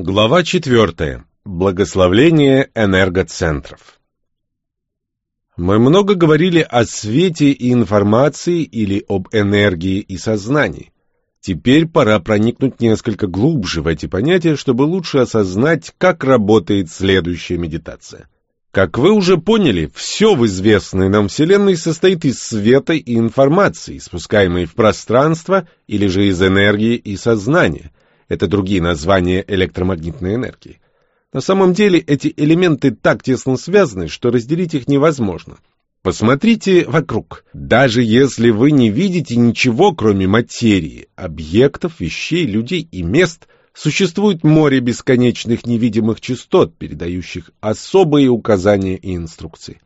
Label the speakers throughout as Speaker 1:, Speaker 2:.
Speaker 1: Глава 4. Благословление энергоцентров. Мы много говорили о свете и информации или об энергии и сознании. Теперь пора проникнуть несколько глубже в эти понятия, чтобы лучше осознать, как работает следующая медитация. Как вы уже поняли, все в известной нам Вселенной состоит из света и информации, спускаемой в пространство или же из энергии и сознания – это другие названия электромагнитной энергии. На самом деле эти элементы так тесно связаны, что разделить их невозможно. Посмотрите вокруг. Даже если вы не видите ничего, кроме материи, объектов, вещей, людей и мест, существует море бесконечных невидимых частот, передающих особые указания и инструкции.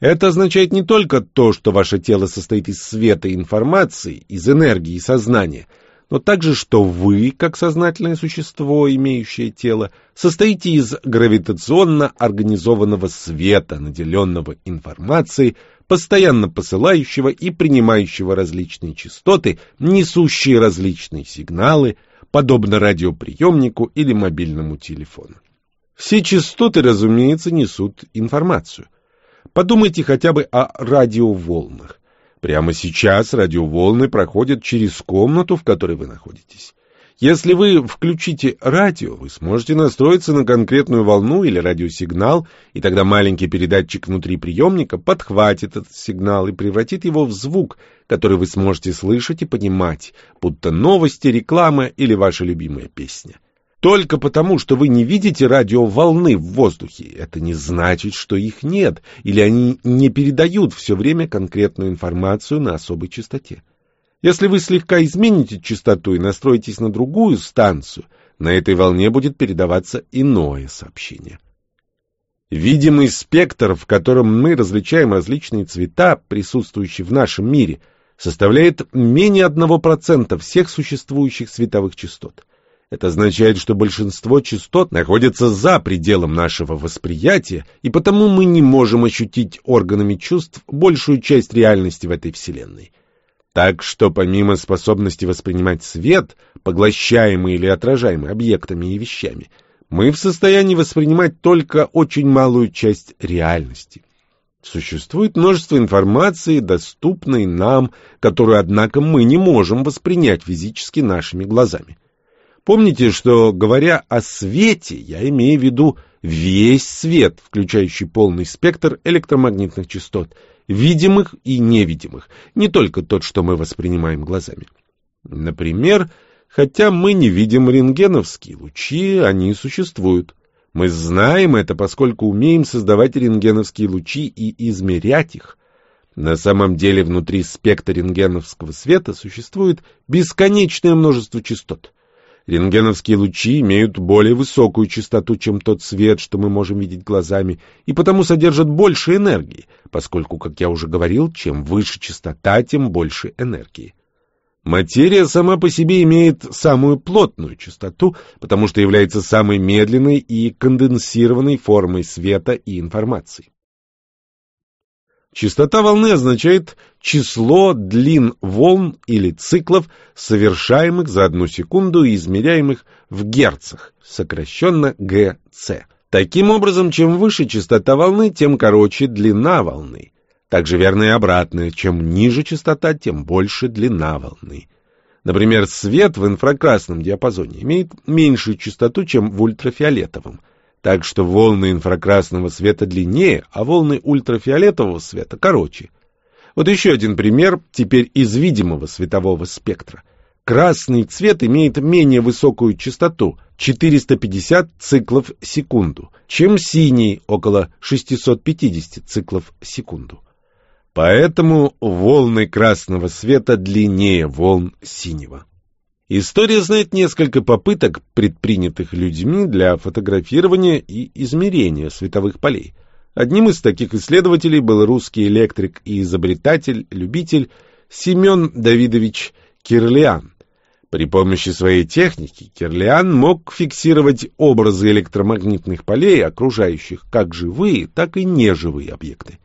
Speaker 1: Это означает не только то, что ваше тело состоит из света и информации, из энергии и сознания – но также, что вы, как сознательное существо, имеющее тело, состоите из гравитационно организованного света, наделенного информацией, постоянно посылающего и принимающего различные частоты, несущие различные сигналы, подобно радиоприемнику или мобильному телефону. Все частоты, разумеется, несут информацию. Подумайте хотя бы о радиоволнах. Прямо сейчас радиоволны проходят через комнату, в которой вы находитесь. Если вы включите радио, вы сможете настроиться на конкретную волну или радиосигнал, и тогда маленький передатчик внутри приемника подхватит этот сигнал и превратит его в звук, который вы сможете слышать и понимать, будто новости, реклама или ваша любимая песня. Только потому, что вы не видите радиоволны в воздухе, это не значит, что их нет, или они не передают все время конкретную информацию на особой частоте. Если вы слегка измените частоту и настроитесь на другую станцию, на этой волне будет передаваться иное сообщение. Видимый спектр, в котором мы различаем различные цвета, присутствующие в нашем мире, составляет менее 1% всех существующих световых частот. Это означает, что большинство частот находятся за пределом нашего восприятия, и потому мы не можем ощутить органами чувств большую часть реальности в этой Вселенной. Так что помимо способности воспринимать свет, поглощаемый или отражаемый объектами и вещами, мы в состоянии воспринимать только очень малую часть реальности. Существует множество информации, доступной нам, которую, однако, мы не можем воспринять физически нашими глазами. Помните, что, говоря о свете, я имею в виду весь свет, включающий полный спектр электромагнитных частот, видимых и невидимых, не только тот, что мы воспринимаем глазами. Например, хотя мы не видим рентгеновские лучи, они существуют. Мы знаем это, поскольку умеем создавать рентгеновские лучи и измерять их. На самом деле внутри спектра рентгеновского света существует бесконечное множество частот. Рентгеновские лучи имеют более высокую частоту, чем тот свет, что мы можем видеть глазами, и потому содержат больше энергии, поскольку, как я уже говорил, чем выше частота, тем больше энергии. Материя сама по себе имеет самую плотную частоту, потому что является самой медленной и конденсированной формой света и информации. Частота волны означает число длин волн или циклов, совершаемых за одну секунду и измеряемых в герцах, сокращенно ГЦ. Таким образом, чем выше частота волны, тем короче длина волны. Также верно и обратное, чем ниже частота, тем больше длина волны. Например, свет в инфракрасном диапазоне имеет меньшую частоту, чем в ультрафиолетовом – так что волны инфракрасного света длиннее, а волны ультрафиолетового света короче. Вот еще один пример, теперь из видимого светового спектра. Красный цвет имеет менее высокую частоту, 450 циклов в секунду, чем синий, около 650 циклов в секунду. Поэтому волны красного света длиннее волн синего. История знает несколько попыток, предпринятых людьми для фотографирования и измерения световых полей. Одним из таких исследователей был русский электрик и изобретатель, любитель Семен Давидович Кирлиан. При помощи своей техники Кирлиан мог фиксировать образы электромагнитных полей, окружающих как живые, так и неживые объекты.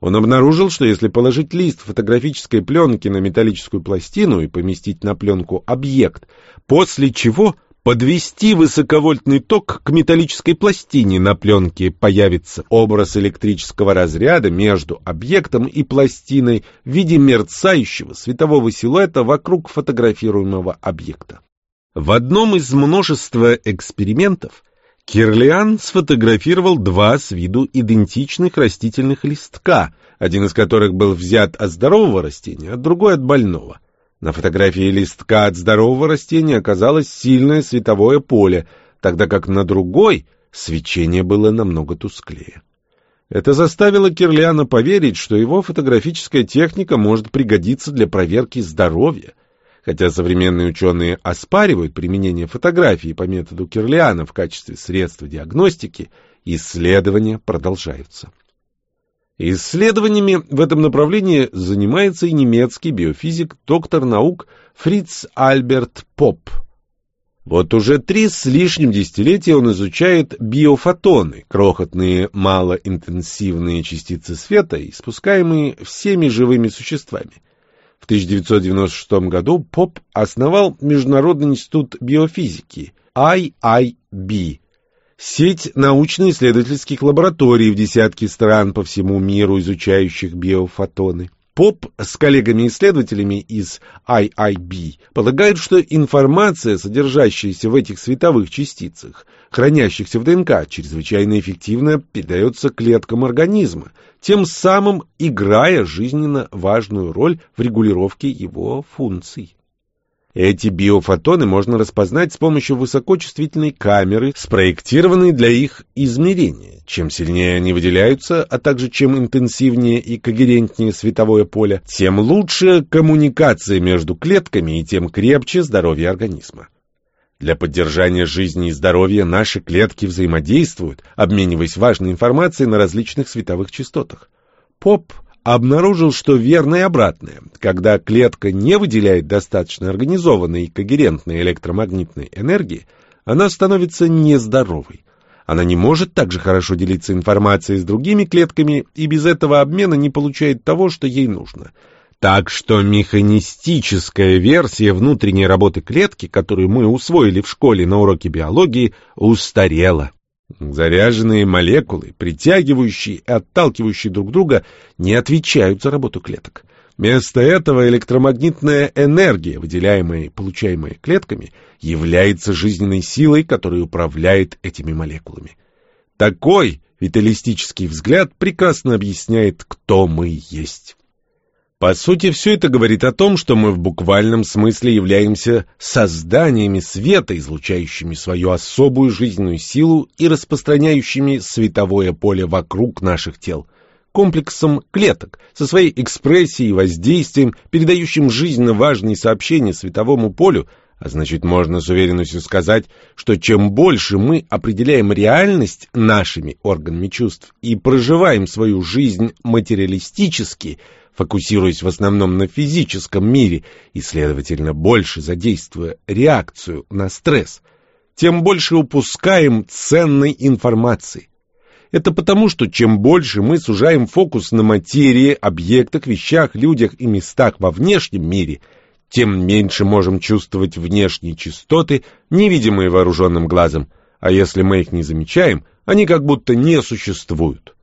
Speaker 1: Он обнаружил, что если положить лист фотографической пленки на металлическую пластину и поместить на пленку объект, после чего подвести высоковольтный ток к металлической пластине на пленке появится образ электрического разряда между объектом и пластиной в виде мерцающего светового силуэта вокруг фотографируемого объекта. В одном из множества экспериментов Кирлиан сфотографировал два с виду идентичных растительных листка, один из которых был взят от здорового растения, а другой от больного. На фотографии листка от здорового растения оказалось сильное световое поле, тогда как на другой свечение было намного тусклее. Это заставило Кирлиана поверить, что его фотографическая техника может пригодиться для проверки здоровья. Хотя современные ученые оспаривают применение фотографии по методу Кирлиана в качестве средства диагностики, исследования продолжаются. Исследованиями в этом направлении занимается и немецкий биофизик, доктор наук Фриц Альберт Поп. Вот уже три с лишним десятилетия он изучает биофотоны, крохотные малоинтенсивные частицы света, испускаемые всеми живыми существами. В 1996 году Поп основал Международный институт биофизики IIB, Сеть научно-исследовательских лабораторий в десятке стран по всему миру, изучающих биофотоны. Поп с коллегами-исследователями из IIB полагают, что информация, содержащаяся в этих световых частицах, хранящихся в ДНК, чрезвычайно эффективно передается клеткам организма, тем самым играя жизненно важную роль в регулировке его функций. Эти биофотоны можно распознать с помощью высокочувствительной камеры, спроектированной для их измерения. Чем сильнее они выделяются, а также чем интенсивнее и когерентнее световое поле, тем лучше коммуникация между клетками и тем крепче здоровье организма. Для поддержания жизни и здоровья наши клетки взаимодействуют, обмениваясь важной информацией на различных световых частотах. Поп обнаружил, что верно и обратное. Когда клетка не выделяет достаточно организованной и когерентной электромагнитной энергии, она становится нездоровой. Она не может также хорошо делиться информацией с другими клетками и без этого обмена не получает того, что ей нужно. Так что механистическая версия внутренней работы клетки, которую мы усвоили в школе на уроке биологии, устарела. Заряженные молекулы, притягивающие и отталкивающие друг друга, не отвечают за работу клеток. Вместо этого электромагнитная энергия, выделяемая и получаемая клетками, является жизненной силой, которая управляет этими молекулами. Такой виталистический взгляд прекрасно объясняет, кто мы есть. По сути, все это говорит о том, что мы в буквальном смысле являемся созданиями света, излучающими свою особую жизненную силу и распространяющими световое поле вокруг наших тел, комплексом клеток, со своей экспрессией и воздействием, передающим жизненно важные сообщения световому полю, а значит, можно с уверенностью сказать, что чем больше мы определяем реальность нашими органами чувств и проживаем свою жизнь материалистически – фокусируясь в основном на физическом мире и, следовательно, больше задействуя реакцию на стресс, тем больше упускаем ценной информации. Это потому, что чем больше мы сужаем фокус на материи, объектах, вещах, людях и местах во внешнем мире, тем меньше можем чувствовать внешние частоты, невидимые вооруженным глазом, а если мы их не замечаем, они как будто не существуют.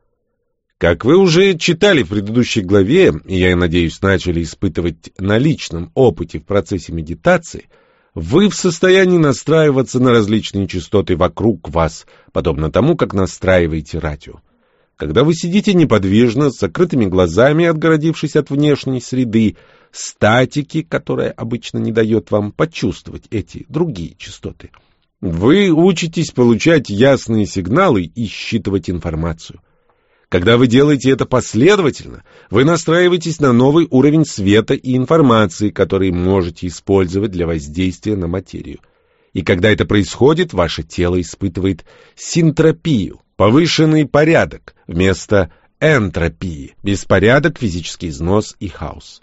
Speaker 1: Как вы уже читали в предыдущей главе, и я надеюсь, начали испытывать на личном опыте в процессе медитации, вы в состоянии настраиваться на различные частоты вокруг вас, подобно тому, как настраиваете радио. Когда вы сидите неподвижно, с закрытыми глазами, отгородившись от внешней среды, статики, которая обычно не дает вам почувствовать эти другие частоты, вы учитесь получать ясные сигналы и считывать информацию. Когда вы делаете это последовательно, вы настраиваетесь на новый уровень света и информации, который можете использовать для воздействия на материю. И когда это происходит, ваше тело испытывает синтропию, повышенный порядок, вместо энтропии, беспорядок, физический износ и хаос.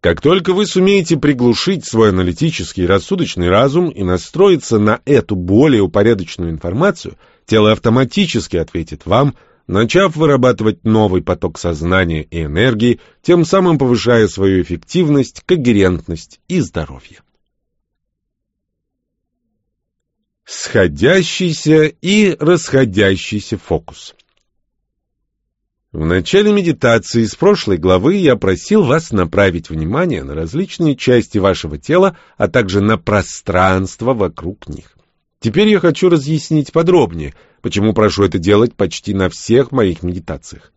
Speaker 1: Как только вы сумеете приглушить свой аналитический рассудочный разум и настроиться на эту более упорядоченную информацию, тело автоматически ответит вам – начав вырабатывать новый поток сознания и энергии, тем самым повышая свою эффективность, когерентность и здоровье. Сходящийся и расходящийся фокус. В начале медитации из прошлой главы я просил вас направить внимание на различные части вашего тела, а также на пространство вокруг них. Теперь я хочу разъяснить подробнее, почему прошу это делать почти на всех моих медитациях.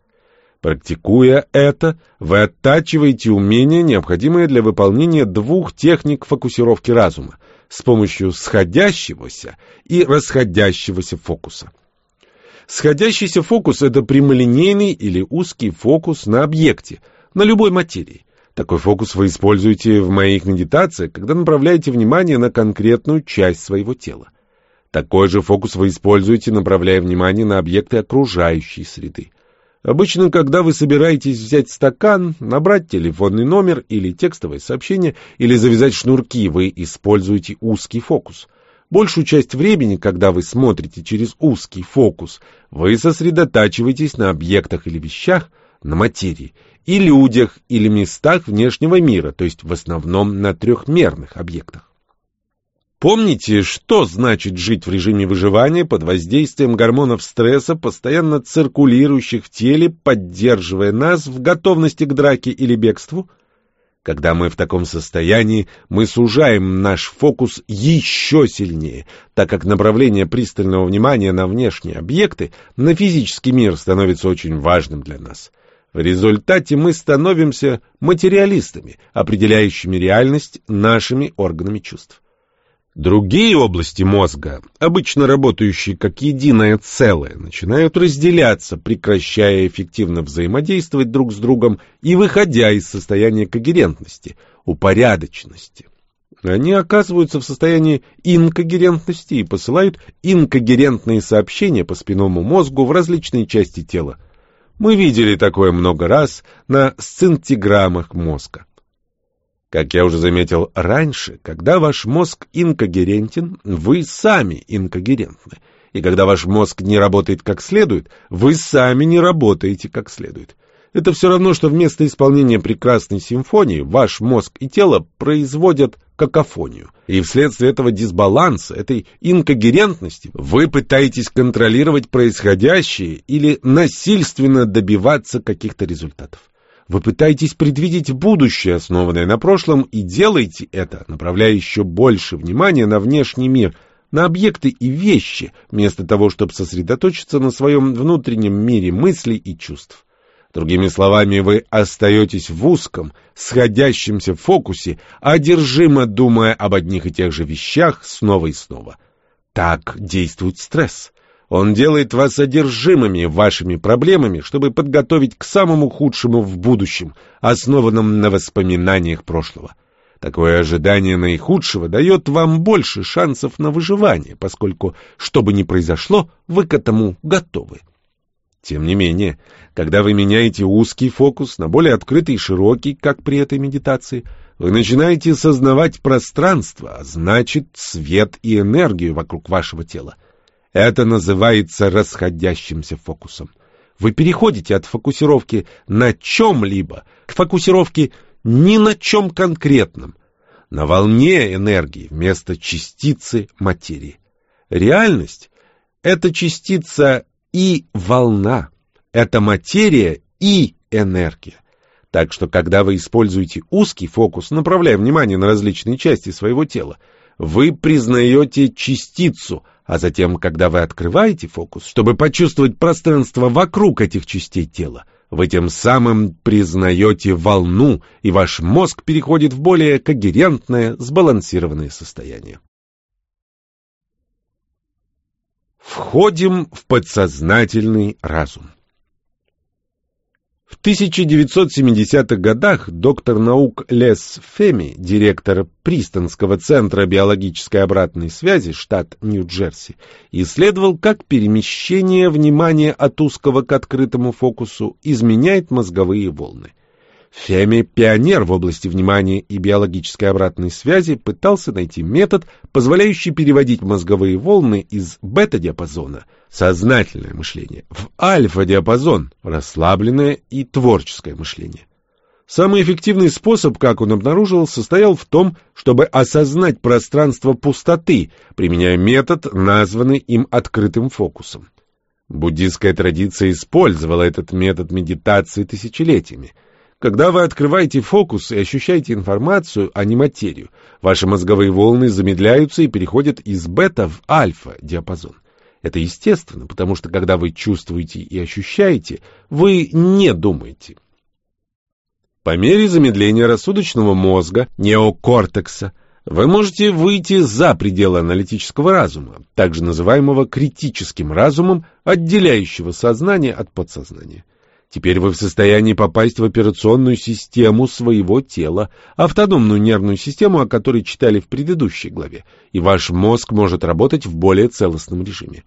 Speaker 1: Практикуя это, вы оттачиваете умения, необходимые для выполнения двух техник фокусировки разума с помощью сходящегося и расходящегося фокуса. Сходящийся фокус – это прямолинейный или узкий фокус на объекте, на любой материи. Такой фокус вы используете в моих медитациях, когда направляете внимание на конкретную часть своего тела. Такой же фокус вы используете, направляя внимание на объекты окружающей среды. Обычно, когда вы собираетесь взять стакан, набрать телефонный номер или текстовое сообщение, или завязать шнурки, вы используете узкий фокус. Большую часть времени, когда вы смотрите через узкий фокус, вы сосредотачиваетесь на объектах или вещах, на материи, и людях или местах внешнего мира, то есть в основном на трехмерных объектах. Помните, что значит жить в режиме выживания под воздействием гормонов стресса, постоянно циркулирующих в теле, поддерживая нас в готовности к драке или бегству? Когда мы в таком состоянии, мы сужаем наш фокус еще сильнее, так как направление пристального внимания на внешние объекты, на физический мир становится очень важным для нас. В результате мы становимся материалистами, определяющими реальность нашими органами чувств. Другие области мозга, обычно работающие как единое целое, начинают разделяться, прекращая эффективно взаимодействовать друг с другом и выходя из состояния когерентности, упорядоченности. Они оказываются в состоянии инкогерентности и посылают инкогерентные сообщения по спинному мозгу в различные части тела. Мы видели такое много раз на сцинтиграммах мозга. Как я уже заметил раньше, когда ваш мозг инкогерентен, вы сами инкогерентны. И когда ваш мозг не работает как следует, вы сами не работаете как следует. Это все равно, что вместо исполнения прекрасной симфонии ваш мозг и тело производят какофонию. И вследствие этого дисбаланса, этой инкогерентности, вы пытаетесь контролировать происходящее или насильственно добиваться каких-то результатов. Вы пытаетесь предвидеть будущее, основанное на прошлом, и делаете это, направляя еще больше внимания на внешний мир, на объекты и вещи, вместо того, чтобы сосредоточиться на своем внутреннем мире мыслей и чувств. Другими словами, вы остаетесь в узком, сходящемся фокусе, одержимо думая об одних и тех же вещах снова и снова. Так действует стресс. Он делает вас одержимыми вашими проблемами, чтобы подготовить к самому худшему в будущем, основанном на воспоминаниях прошлого. Такое ожидание наихудшего дает вам больше шансов на выживание, поскольку, что бы ни произошло, вы к этому готовы. Тем не менее, когда вы меняете узкий фокус на более открытый и широкий, как при этой медитации, вы начинаете сознавать пространство, а значит, свет и энергию вокруг вашего тела. Это называется расходящимся фокусом. Вы переходите от фокусировки на чем-либо к фокусировке ни на чем конкретном, на волне энергии вместо частицы материи. Реальность — это частица и волна, это материя и энергия. Так что, когда вы используете узкий фокус, направляя внимание на различные части своего тела, вы признаете частицу, а затем, когда вы открываете фокус, чтобы почувствовать пространство вокруг этих частей тела, вы тем самым признаете волну, и ваш мозг переходит в более когерентное, сбалансированное состояние. Входим в подсознательный разум. В 1970-х годах доктор наук Лес Феми, директор Пристонского центра биологической обратной связи, штат Нью-Джерси, исследовал, как перемещение внимания от узкого к открытому фокусу изменяет мозговые волны. Феми, пионер в области внимания и биологической обратной связи, пытался найти метод, позволяющий переводить мозговые волны из бета-диапазона, сознательное мышление, в альфа-диапазон, расслабленное и творческое мышление. Самый эффективный способ, как он обнаружил, состоял в том, чтобы осознать пространство пустоты, применяя метод, названный им открытым фокусом. Буддистская традиция использовала этот метод медитации тысячелетиями. Когда вы открываете фокус и ощущаете информацию, а не материю, ваши мозговые волны замедляются и переходят из бета в альфа диапазон. Это естественно, потому что когда вы чувствуете и ощущаете, вы не думаете. По мере замедления рассудочного мозга, неокортекса, вы можете выйти за пределы аналитического разума, также называемого критическим разумом, отделяющего сознание от подсознания. Теперь вы в состоянии попасть в операционную систему своего тела, автономную нервную систему, о которой читали в предыдущей главе, и ваш мозг может работать в более целостном режиме.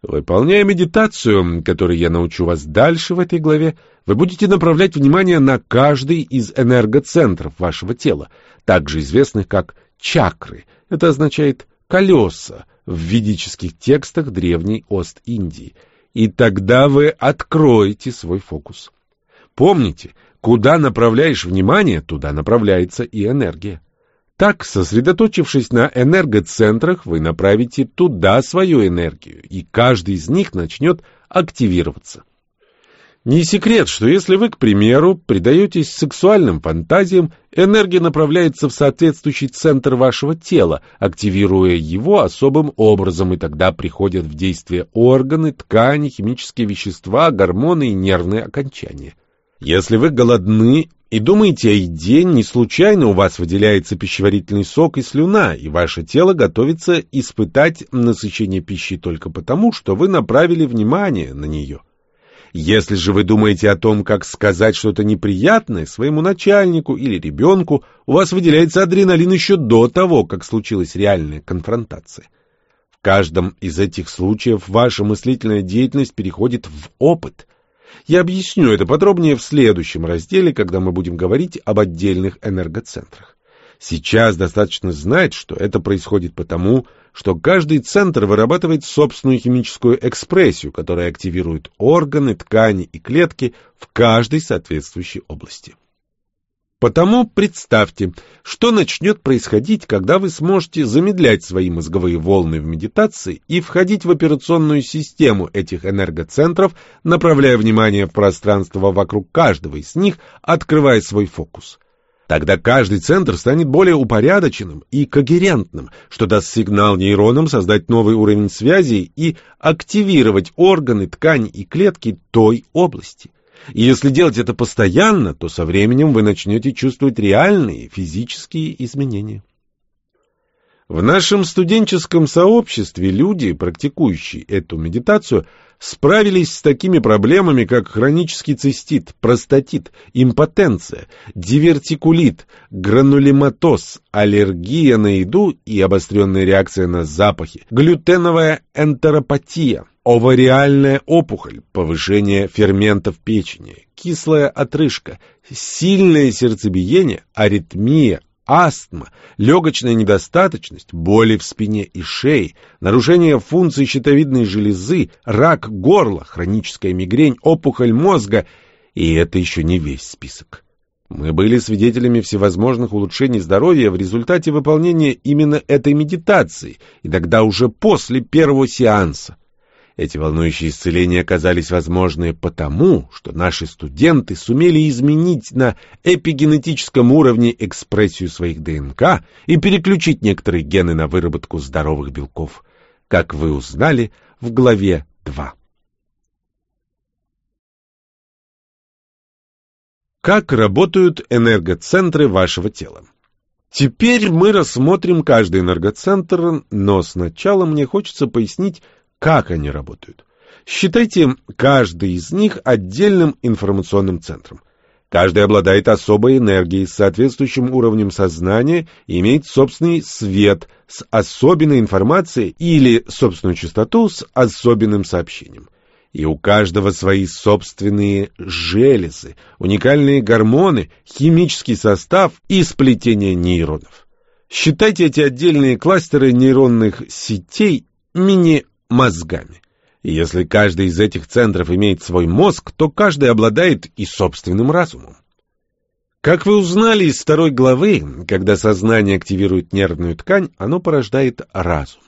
Speaker 1: Выполняя медитацию, которой я научу вас дальше в этой главе, вы будете направлять внимание на каждый из энергоцентров вашего тела, также известных как чакры. Это означает «колеса» в ведических текстах древней Ост-Индии. И тогда вы откроете свой фокус. Помните, куда направляешь внимание, туда направляется и энергия. Так, сосредоточившись на энергоцентрах, вы направите туда свою энергию, и каждый из них начнет активироваться. Не секрет, что если вы, к примеру, предаетесь сексуальным фантазиям, энергия направляется в соответствующий центр вашего тела, активируя его особым образом, и тогда приходят в действие органы, ткани, химические вещества, гормоны и нервные окончания. Если вы голодны и думаете о еде, не случайно у вас выделяется пищеварительный сок и слюна, и ваше тело готовится испытать насыщение пищи только потому, что вы направили внимание на нее. Если же вы думаете о том, как сказать что-то неприятное своему начальнику или ребенку, у вас выделяется адреналин еще до того, как случилась реальная конфронтация. В каждом из этих случаев ваша мыслительная деятельность переходит в опыт. Я объясню это подробнее в следующем разделе, когда мы будем говорить об отдельных энергоцентрах. Сейчас достаточно знать, что это происходит потому, что каждый центр вырабатывает собственную химическую экспрессию, которая активирует органы, ткани и клетки в каждой соответствующей области. Потому представьте, что начнет происходить, когда вы сможете замедлять свои мозговые волны в медитации и входить в операционную систему этих энергоцентров, направляя внимание в пространство вокруг каждого из них, открывая свой фокус. Тогда каждый центр станет более упорядоченным и когерентным, что даст сигнал нейронам создать новый уровень связи и активировать органы, ткани и клетки той области. И если делать это постоянно, то со временем вы начнете чувствовать реальные физические изменения. В нашем студенческом сообществе люди, практикующие эту медитацию, справились с такими проблемами, как хронический цистит, простатит, импотенция, дивертикулит, гранулематоз, аллергия на еду и обостренная реакция на запахи, глютеновая энтеропатия, овариальная опухоль, повышение ферментов печени, кислая отрыжка, сильное сердцебиение, аритмия, астма, легочная недостаточность, боли в спине и шее, нарушение функций щитовидной железы, рак горла, хроническая мигрень, опухоль мозга, и это еще не весь список. Мы были свидетелями всевозможных улучшений здоровья в результате выполнения именно этой медитации, и тогда уже после первого сеанса. Эти волнующие исцеления оказались возможны потому, что наши студенты сумели изменить на эпигенетическом уровне экспрессию своих ДНК и переключить некоторые гены на выработку здоровых белков, как вы узнали в главе 2. Как работают энергоцентры вашего тела? Теперь мы рассмотрим каждый энергоцентр, но сначала мне хочется пояснить, как они работают. Считайте каждый из них отдельным информационным центром. Каждый обладает особой энергией с соответствующим уровнем сознания и имеет собственный свет с особенной информацией или собственную частоту с особенным сообщением. И у каждого свои собственные железы, уникальные гормоны, химический состав и сплетение нейронов. Считайте эти отдельные кластеры нейронных сетей мини мозгами. И если каждый из этих центров имеет свой мозг, то каждый обладает и собственным разумом. Как вы узнали из второй главы, когда сознание активирует нервную ткань, оно порождает разум.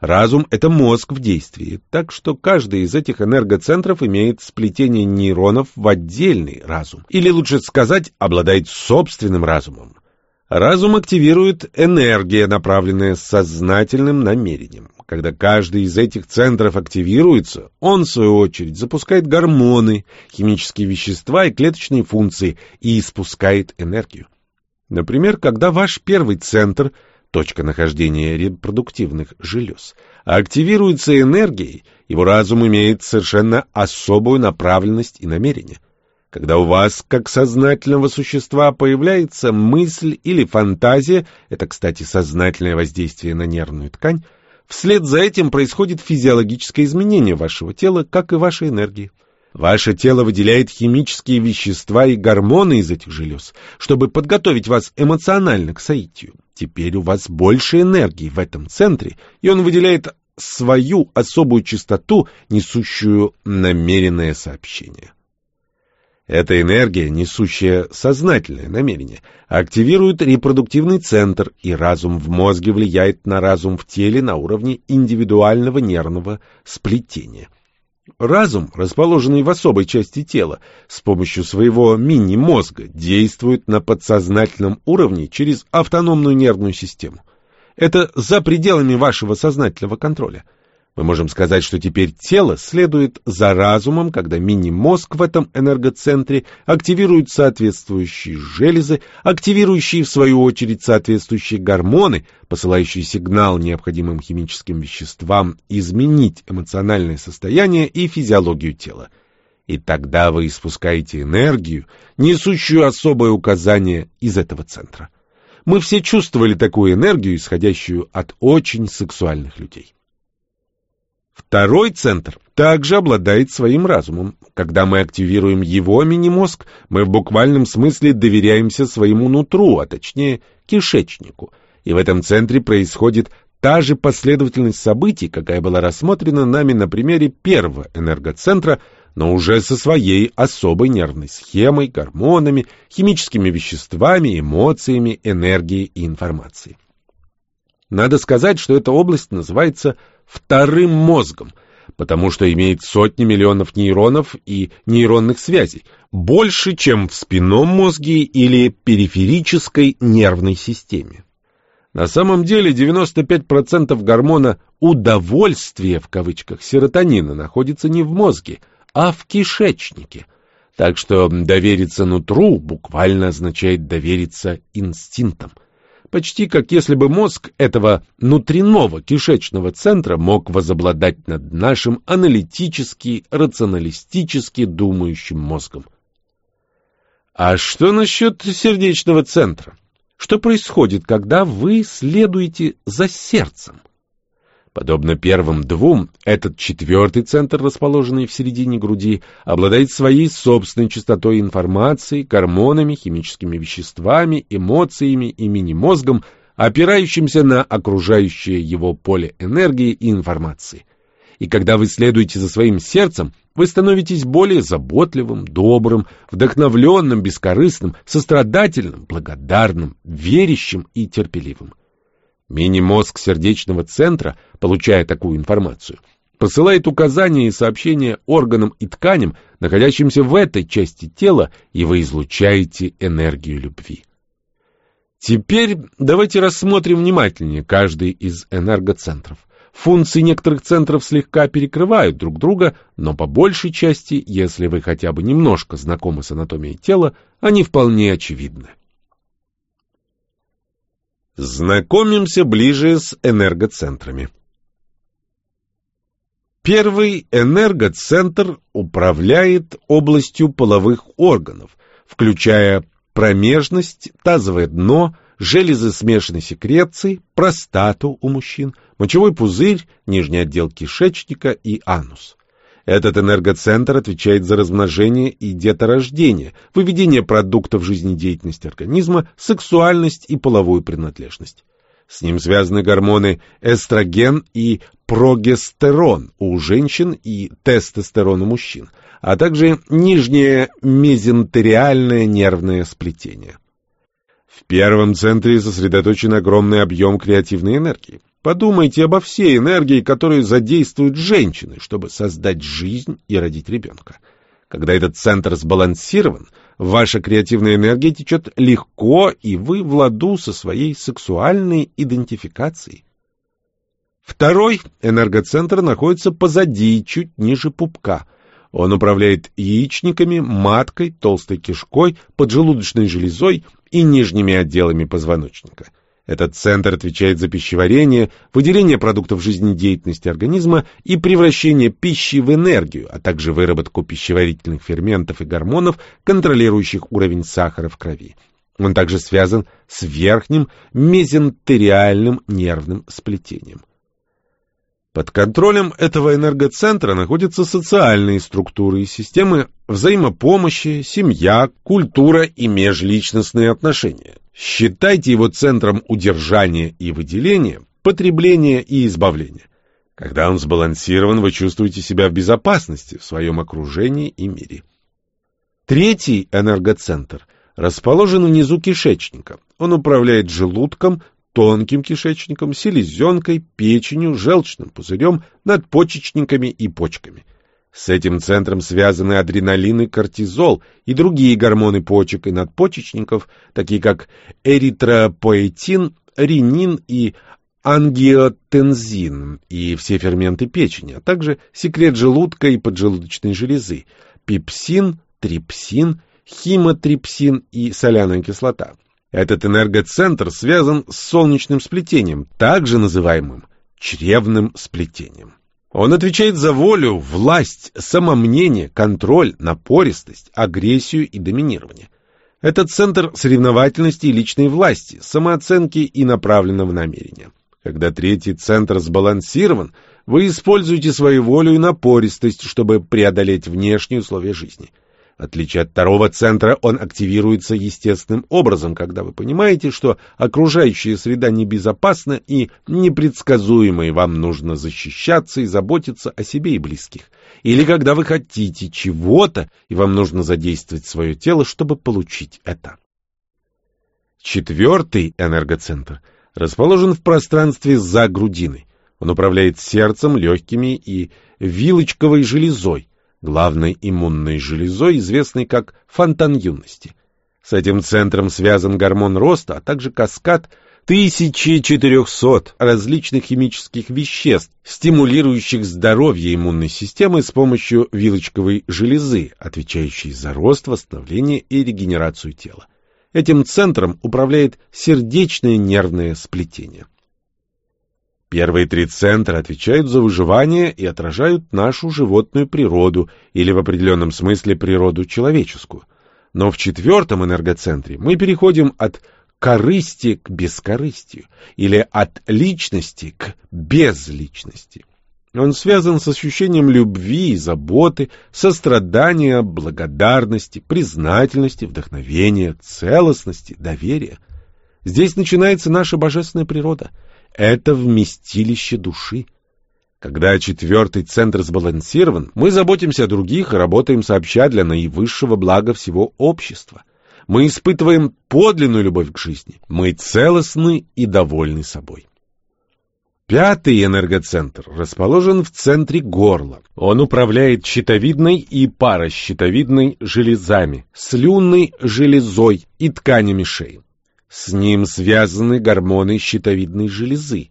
Speaker 1: Разум — это мозг в действии, так что каждый из этих энергоцентров имеет сплетение нейронов в отдельный разум, или лучше сказать, обладает собственным разумом. Разум активирует энергия, направленная сознательным намерением. Когда каждый из этих центров активируется, он, в свою очередь, запускает гормоны, химические вещества и клеточные функции и испускает энергию. Например, когда ваш первый центр, точка нахождения репродуктивных желез, активируется энергией, его разум имеет совершенно особую направленность и намерение. Когда у вас, как сознательного существа, появляется мысль или фантазия, это, кстати, сознательное воздействие на нервную ткань, вслед за этим происходит физиологическое изменение вашего тела, как и вашей энергии. Ваше тело выделяет химические вещества и гормоны из этих желез, чтобы подготовить вас эмоционально к соитию. Теперь у вас больше энергии в этом центре, и он выделяет свою особую частоту, несущую намеренное сообщение. Эта энергия, несущая сознательное намерение, активирует репродуктивный центр, и разум в мозге влияет на разум в теле на уровне индивидуального нервного сплетения. Разум, расположенный в особой части тела, с помощью своего мини-мозга действует на подсознательном уровне через автономную нервную систему. Это за пределами вашего сознательного контроля – мы можем сказать, что теперь тело следует за разумом, когда мини-мозг в этом энергоцентре активирует соответствующие железы, активирующие в свою очередь соответствующие гормоны, посылающие сигнал необходимым химическим веществам изменить эмоциональное состояние и физиологию тела. И тогда вы испускаете энергию, несущую особое указание из этого центра. Мы все чувствовали такую энергию, исходящую от очень сексуальных людей. Второй центр также обладает своим разумом. Когда мы активируем его мини-мозг, мы в буквальном смысле доверяемся своему нутру, а точнее кишечнику. И в этом центре происходит та же последовательность событий, какая была рассмотрена нами на примере первого энергоцентра, но уже со своей особой нервной схемой, гормонами, химическими веществами, эмоциями, энергией и информацией. Надо сказать, что эта область называется вторым мозгом, потому что имеет сотни миллионов нейронов и нейронных связей, больше, чем в спинном мозге или периферической нервной системе. На самом деле 95% гормона «удовольствия» в кавычках серотонина находится не в мозге, а в кишечнике. Так что довериться нутру буквально означает довериться инстинктам – почти как если бы мозг этого внутреннего кишечного центра мог возобладать над нашим аналитически, рационалистически думающим мозгом. А что насчет сердечного центра? Что происходит, когда вы следуете за сердцем? Подобно первым двум, этот четвертый центр, расположенный в середине груди, обладает своей собственной частотой информации, гормонами, химическими веществами, эмоциями и мини-мозгом, опирающимся на окружающее его поле энергии и информации. И когда вы следуете за своим сердцем, вы становитесь более заботливым, добрым, вдохновленным, бескорыстным, сострадательным, благодарным, верящим и терпеливым. Мини-мозг сердечного центра, получая такую информацию, посылает указания и сообщения органам и тканям, находящимся в этой части тела, и вы излучаете энергию любви. Теперь давайте рассмотрим внимательнее каждый из энергоцентров. Функции некоторых центров слегка перекрывают друг друга, но по большей части, если вы хотя бы немножко знакомы с анатомией тела, они вполне очевидны. Знакомимся ближе с энергоцентрами. Первый энергоцентр управляет областью половых органов, включая промежность, тазовое дно, железы смешанной секреции, простату у мужчин, мочевой пузырь, нижний отдел кишечника и анус. Этот энергоцентр отвечает за размножение и деторождение, выведение продуктов жизнедеятельности организма, сексуальность и половую принадлежность. С ним связаны гормоны эстроген и прогестерон у женщин и тестостерон у мужчин, а также нижнее мезентериальное нервное сплетение. В первом центре сосредоточен огромный объем креативной энергии. Подумайте обо всей энергии, которую задействуют женщины, чтобы создать жизнь и родить ребенка. Когда этот центр сбалансирован, ваша креативная энергия течет легко, и вы в ладу со своей сексуальной идентификацией. Второй энергоцентр находится позади, чуть ниже пупка. Он управляет яичниками, маткой, толстой кишкой, поджелудочной железой и нижними отделами позвоночника. Этот центр отвечает за пищеварение, выделение продуктов жизнедеятельности организма и превращение пищи в энергию, а также выработку пищеварительных ферментов и гормонов, контролирующих уровень сахара в крови. Он также связан с верхним мезентериальным нервным сплетением. Под контролем этого энергоцентра находятся социальные структуры и системы взаимопомощи, семья, культура и межличностные отношения. Считайте его центром удержания и выделения, потребления и избавления. Когда он сбалансирован, вы чувствуете себя в безопасности в своем окружении и мире. Третий энергоцентр расположен внизу кишечника. Он управляет желудком, тонким кишечником, селезенкой, печенью, желчным пузырем, надпочечниками и почками. С этим центром связаны адреналин и кортизол и другие гормоны почек и надпочечников, такие как эритропоэтин, ренин и ангиотензин и все ферменты печени, а также секрет желудка и поджелудочной железы, пепсин, трипсин, химотрипсин и соляная кислота. Этот энергоцентр связан с солнечным сплетением, также называемым чревным сплетением. Он отвечает за волю, власть, самомнение, контроль, напористость, агрессию и доминирование. Это центр соревновательности и личной власти, самооценки и направленного намерения. Когда третий центр сбалансирован, вы используете свою волю и напористость, чтобы преодолеть внешние условия жизни – в отличие от второго центра, он активируется естественным образом, когда вы понимаете, что окружающая среда небезопасна и непредсказуема, и вам нужно защищаться и заботиться о себе и близких. Или когда вы хотите чего-то, и вам нужно задействовать свое тело, чтобы получить это. Четвертый энергоцентр расположен в пространстве за грудиной. Он управляет сердцем, легкими и вилочковой железой, главной иммунной железой, известной как фонтан юности. С этим центром связан гормон роста, а также каскад 1400 различных химических веществ, стимулирующих здоровье иммунной системы с помощью вилочковой железы, отвечающей за рост, восстановление и регенерацию тела. Этим центром управляет сердечное нервное сплетение. Первые три центра отвечают за выживание и отражают нашу животную природу или в определенном смысле природу человеческую. Но в четвертом энергоцентре мы переходим от корысти к бескорыстию или от личности к безличности. Он связан с ощущением любви и заботы, сострадания, благодарности, признательности, вдохновения, целостности, доверия. Здесь начинается наша божественная природа — это вместилище души. Когда четвертый центр сбалансирован, мы заботимся о других и работаем сообща для наивысшего блага всего общества. Мы испытываем подлинную любовь к жизни. Мы целостны и довольны собой. Пятый энергоцентр расположен в центре горла. Он управляет щитовидной и паращитовидной железами, слюнной железой и тканями шеи. С ним связаны гормоны щитовидной железы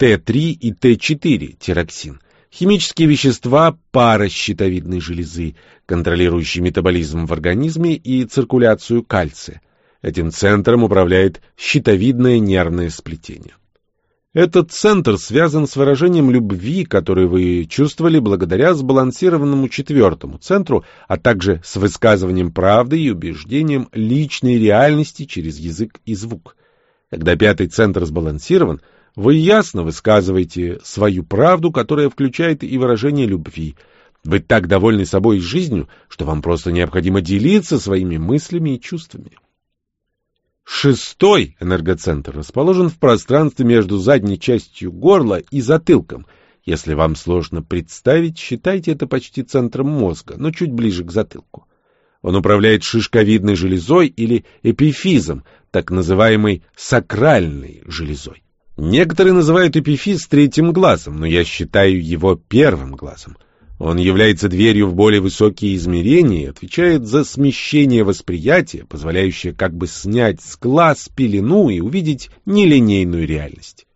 Speaker 1: Т3 и Т4 тироксин, химические вещества паращитовидной железы, контролирующие метаболизм в организме и циркуляцию кальция. Этим центром управляет щитовидное нервное сплетение. Этот центр связан с выражением любви, которое вы чувствовали благодаря сбалансированному четвертому центру, а также с высказыванием правды и убеждением личной реальности через язык и звук. Когда пятый центр сбалансирован, вы ясно высказываете свою правду, которая включает и выражение любви. Вы так довольны собой и жизнью, что вам просто необходимо делиться своими мыслями и чувствами. Шестой энергоцентр расположен в пространстве между задней частью горла и затылком. Если вам сложно представить, считайте это почти центром мозга, но чуть ближе к затылку. Он управляет шишковидной железой или эпифизом, так называемой сакральной железой. Некоторые называют эпифиз третьим глазом, но я считаю его первым глазом. Он является дверью в более высокие измерения и отвечает за смещение восприятия, позволяющее как бы снять с глаз пелену и увидеть нелинейную реальность.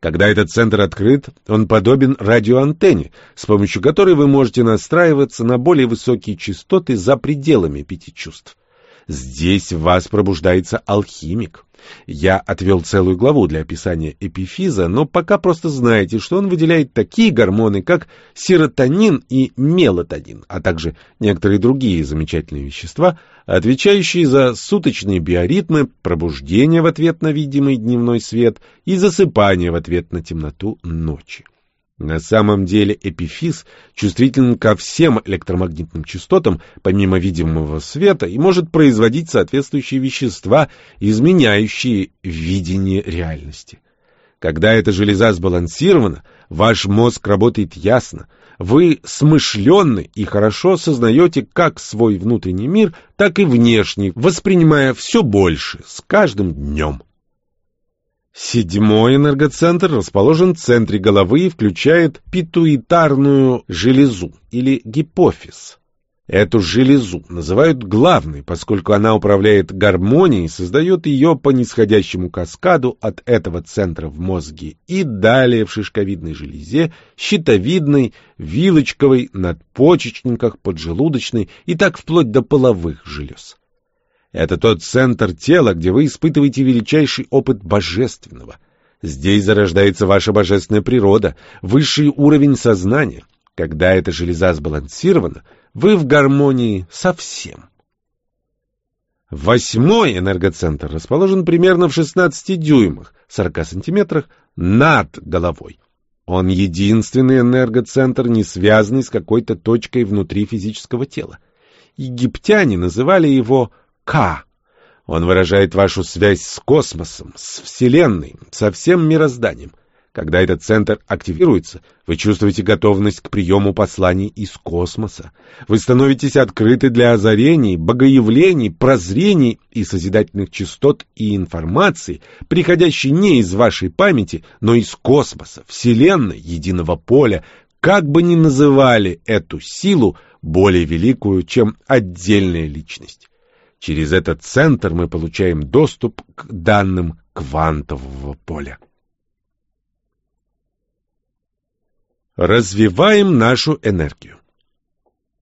Speaker 1: Когда этот центр открыт, он подобен радиоантенне, с помощью которой вы можете настраиваться на более высокие частоты за пределами пяти чувств. Здесь в вас пробуждается алхимик. Я отвел целую главу для описания эпифиза, но пока просто знаете, что он выделяет такие гормоны, как серотонин и мелатонин, а также некоторые другие замечательные вещества, отвечающие за суточные биоритмы, пробуждение в ответ на видимый дневной свет и засыпание в ответ на темноту ночи. На самом деле эпифиз чувствителен ко всем электромагнитным частотам, помимо видимого света, и может производить соответствующие вещества, изменяющие видение реальности. Когда эта железа сбалансирована, ваш мозг работает ясно, вы смышленны и хорошо сознаете как свой внутренний мир, так и внешний, воспринимая все больше с каждым днем. Седьмой энергоцентр расположен в центре головы и включает питуитарную железу или гипофиз. Эту железу называют главной, поскольку она управляет гармонией и создает ее по нисходящему каскаду от этого центра в мозге и далее в шишковидной железе, щитовидной, вилочковой, надпочечниках, поджелудочной и так вплоть до половых желез. Это тот центр тела, где вы испытываете величайший опыт божественного. Здесь зарождается ваша божественная природа, высший уровень сознания. Когда эта железа сбалансирована, вы в гармонии со всем. Восьмой энергоцентр расположен примерно в 16 дюймах, 40 сантиметрах, над головой. Он единственный энергоцентр, не связанный с какой-то точкой внутри физического тела. Египтяне называли его к. Он выражает вашу связь с космосом, с Вселенной, со всем мирозданием. Когда этот центр активируется, вы чувствуете готовность к приему посланий из космоса. Вы становитесь открыты для озарений, богоявлений, прозрений и созидательных частот и информации, приходящей не из вашей памяти, но из космоса, Вселенной, единого поля, как бы ни называли эту силу, более великую, чем отдельная личность. Через этот центр мы получаем доступ к данным квантового поля. Развиваем нашу энергию.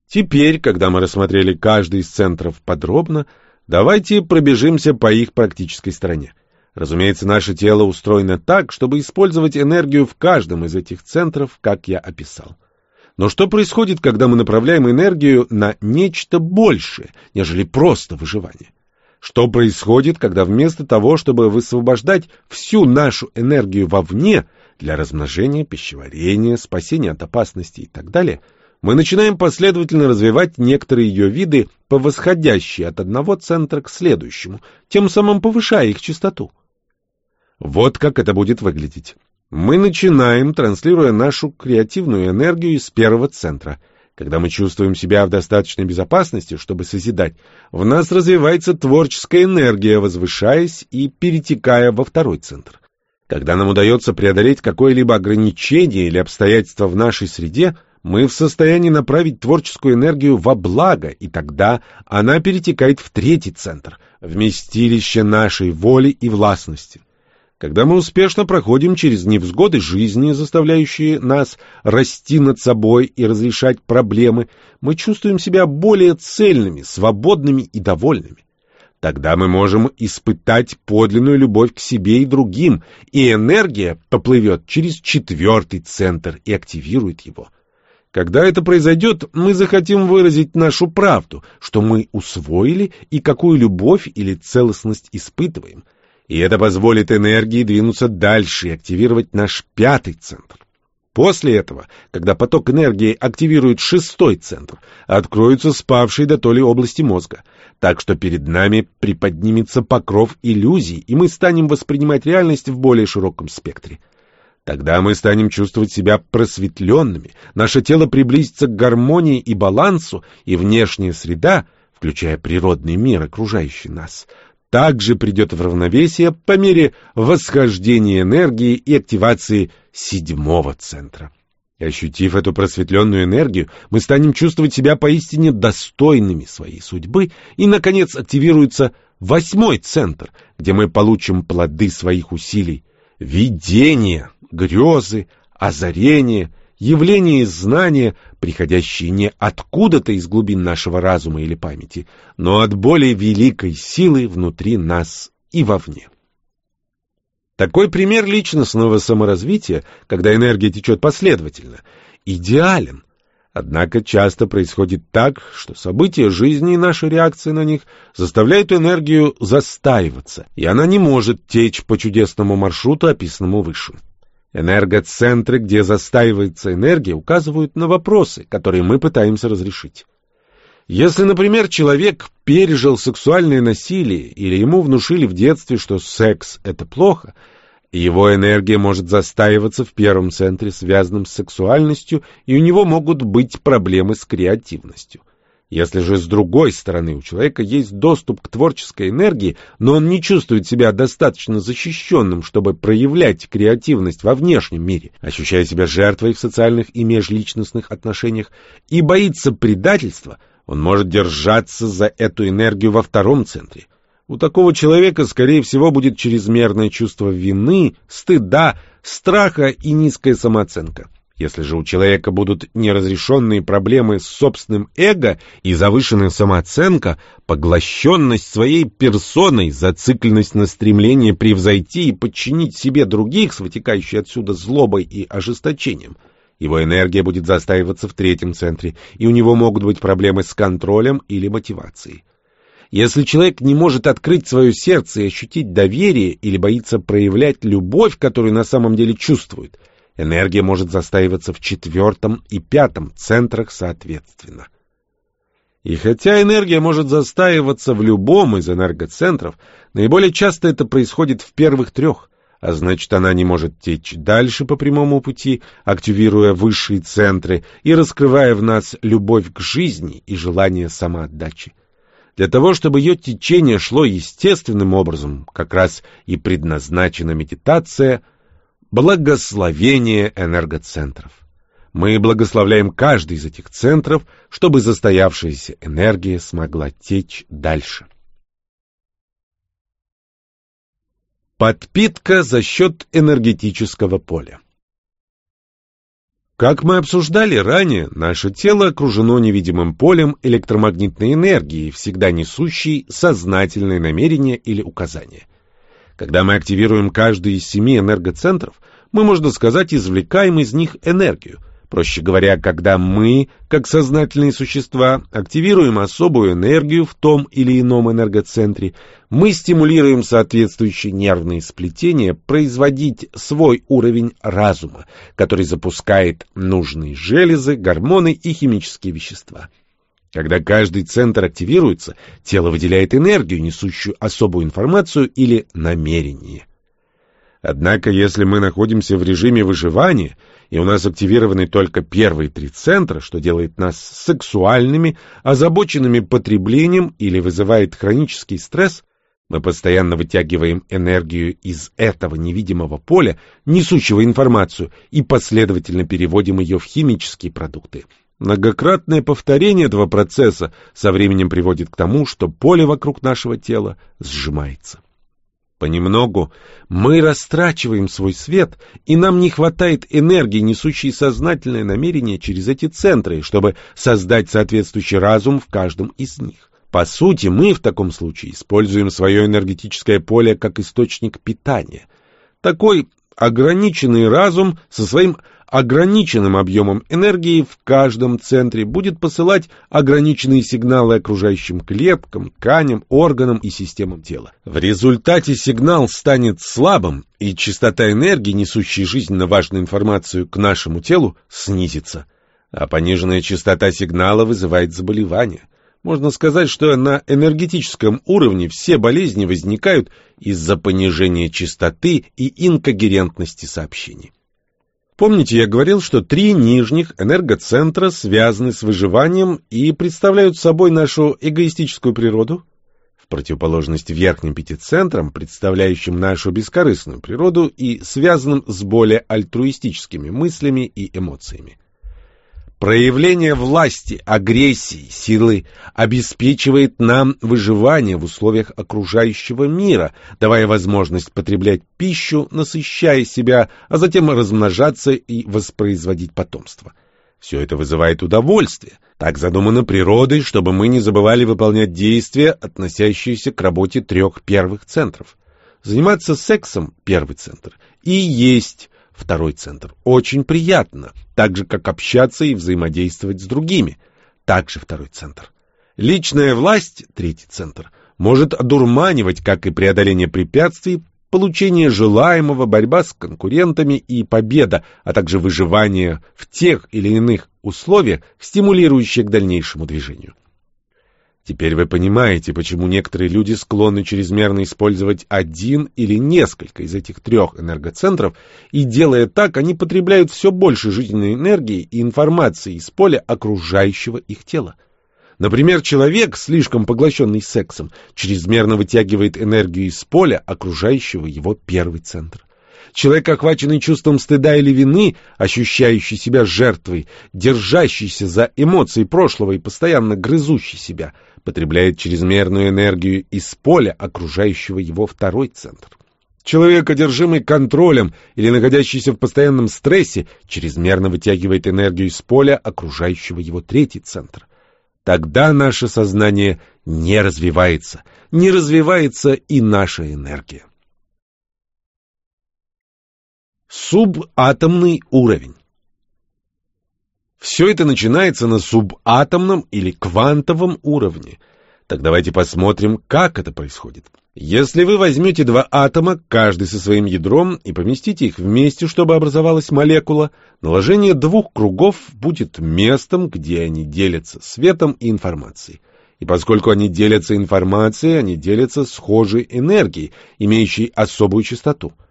Speaker 1: Теперь, когда мы рассмотрели каждый из центров подробно, давайте пробежимся по их практической стороне. Разумеется, наше тело устроено так, чтобы использовать энергию в каждом из этих центров, как я описал. Но что происходит, когда мы направляем энергию на нечто большее, нежели просто выживание? Что происходит, когда вместо того, чтобы высвобождать всю нашу энергию вовне для размножения, пищеварения, спасения от опасности и так далее, мы начинаем последовательно развивать некоторые ее виды по восходящей от одного центра к следующему, тем самым повышая их частоту? Вот как это будет выглядеть. Мы начинаем, транслируя нашу креативную энергию из первого центра. Когда мы чувствуем себя в достаточной безопасности, чтобы созидать, в нас развивается творческая энергия, возвышаясь и перетекая во второй центр. Когда нам удается преодолеть какое-либо ограничение или обстоятельство в нашей среде, мы в состоянии направить творческую энергию во благо, и тогда она перетекает в третий центр, вместилище нашей воли и властности. Когда мы успешно проходим через невзгоды жизни, заставляющие нас расти над собой и разрешать проблемы, мы чувствуем себя более цельными, свободными и довольными. Тогда мы можем испытать подлинную любовь к себе и другим, и энергия поплывет через четвертый центр и активирует его. Когда это произойдет, мы захотим выразить нашу правду, что мы усвоили и какую любовь или целостность испытываем – и это позволит энергии двинуться дальше и активировать наш пятый центр. После этого, когда поток энергии активирует шестой центр, откроются спавшие до толи области мозга. Так что перед нами приподнимется покров иллюзий, и мы станем воспринимать реальность в более широком спектре. Тогда мы станем чувствовать себя просветленными, наше тело приблизится к гармонии и балансу, и внешняя среда, включая природный мир, окружающий нас, также придет в равновесие по мере восхождения энергии и активации седьмого центра. Ощутив эту просветленную энергию, мы станем чувствовать себя поистине достойными своей судьбы, и, наконец, активируется восьмой центр, где мы получим плоды своих усилий, видения, грезы, озарения — явления и знания, приходящие не откуда-то из глубин нашего разума или памяти, но от более великой силы внутри нас и вовне. Такой пример личностного саморазвития, когда энергия течет последовательно, идеален. Однако часто происходит так, что события жизни и наша реакция на них заставляют энергию застаиваться, и она не может течь по чудесному маршруту, описанному выше. Энергоцентры, где застаивается энергия, указывают на вопросы, которые мы пытаемся разрешить. Если, например, человек пережил сексуальное насилие или ему внушили в детстве, что секс — это плохо, его энергия может застаиваться в первом центре, связанном с сексуальностью, и у него могут быть проблемы с креативностью. Если же с другой стороны у человека есть доступ к творческой энергии, но он не чувствует себя достаточно защищенным, чтобы проявлять креативность во внешнем мире, ощущая себя жертвой в социальных и межличностных отношениях, и боится предательства, он может держаться за эту энергию во втором центре. У такого человека, скорее всего, будет чрезмерное чувство вины, стыда, страха и низкая самооценка. Если же у человека будут неразрешенные проблемы с собственным эго и завышенная самооценка, поглощенность своей персоной, зацикленность на стремлении превзойти и подчинить себе других с вытекающей отсюда злобой и ожесточением, его энергия будет застаиваться в третьем центре, и у него могут быть проблемы с контролем или мотивацией. Если человек не может открыть свое сердце и ощутить доверие или боится проявлять любовь, которую на самом деле чувствует – Энергия может застаиваться в четвертом и пятом центрах соответственно. И хотя энергия может застаиваться в любом из энергоцентров, наиболее часто это происходит в первых трех, а значит она не может течь дальше по прямому пути, активируя высшие центры и раскрывая в нас любовь к жизни и желание самоотдачи. Для того, чтобы ее течение шло естественным образом, как раз и предназначена медитация – Благословение энергоцентров. Мы благословляем каждый из этих центров, чтобы застоявшаяся энергия смогла течь дальше. Подпитка за счет энергетического поля. Как мы обсуждали ранее, наше тело окружено невидимым полем электромагнитной энергии, всегда несущей сознательные намерения или указания. Когда мы активируем каждый из семи энергоцентров, мы, можно сказать, извлекаем из них энергию. Проще говоря, когда мы, как сознательные существа, активируем особую энергию в том или ином энергоцентре, мы стимулируем соответствующие нервные сплетения производить свой уровень разума, который запускает нужные железы, гормоны и химические вещества. Когда каждый центр активируется, тело выделяет энергию, несущую особую информацию или намерение. Однако, если мы находимся в режиме выживания, и у нас активированы только первые три центра, что делает нас сексуальными, озабоченными потреблением или вызывает хронический стресс, мы постоянно вытягиваем энергию из этого невидимого поля, несущего информацию, и последовательно переводим ее в химические продукты – Многократное повторение этого процесса со временем приводит к тому, что поле вокруг нашего тела сжимается. Понемногу мы растрачиваем свой свет, и нам не хватает энергии, несущей сознательное намерение через эти центры, чтобы создать соответствующий разум в каждом из них. По сути, мы в таком случае используем свое энергетическое поле как источник питания. Такой ограниченный разум со своим ограниченным объемом энергии в каждом центре будет посылать ограниченные сигналы окружающим клеткам, тканям, органам и системам тела. В результате сигнал станет слабым, и частота энергии, несущей жизненно важную информацию к нашему телу, снизится. А пониженная частота сигнала вызывает заболевания. Можно сказать, что на энергетическом уровне все болезни возникают из-за понижения частоты и инкогерентности сообщений. Помните, я говорил, что три нижних энергоцентра связаны с выживанием и представляют собой нашу эгоистическую природу? В противоположность верхним пяти центрам, представляющим нашу бескорыстную природу и связанным с более альтруистическими мыслями и эмоциями. Проявление власти, агрессии, силы обеспечивает нам выживание в условиях окружающего мира, давая возможность потреблять пищу, насыщая себя, а затем размножаться и воспроизводить потомство. Все это вызывает удовольствие. Так задумано природой, чтобы мы не забывали выполнять действия, относящиеся к работе трех первых центров. Заниматься сексом – первый центр, и есть Второй центр. Очень приятно, так же, как общаться и взаимодействовать с другими. Также второй центр. Личная власть, третий центр, может одурманивать, как и преодоление препятствий, получение желаемого, борьба с конкурентами и победа, а также выживание в тех или иных условиях, стимулирующие к дальнейшему движению. Теперь вы понимаете, почему некоторые люди склонны чрезмерно использовать один или несколько из этих трех энергоцентров, и делая так, они потребляют все больше жизненной энергии и информации из поля окружающего их тела. Например, человек, слишком поглощенный сексом, чрезмерно вытягивает энергию из поля окружающего его первый центр. Человек, охваченный чувством стыда или вины, ощущающий себя жертвой, держащийся за эмоции прошлого и постоянно грызущий себя, потребляет чрезмерную энергию из поля, окружающего его второй центр. Человек, одержимый контролем или находящийся в постоянном стрессе, чрезмерно вытягивает энергию из поля, окружающего его третий центр. Тогда наше сознание не развивается, не развивается и наша энергия. Субатомный уровень. Все это начинается на субатомном или квантовом уровне. Так давайте посмотрим, как это происходит. Если вы возьмете два атома, каждый со своим ядром, и поместите их вместе, чтобы образовалась молекула, наложение двух кругов будет местом, где они делятся светом и информацией. И поскольку они делятся информацией, они делятся схожей энергией, имеющей особую частоту –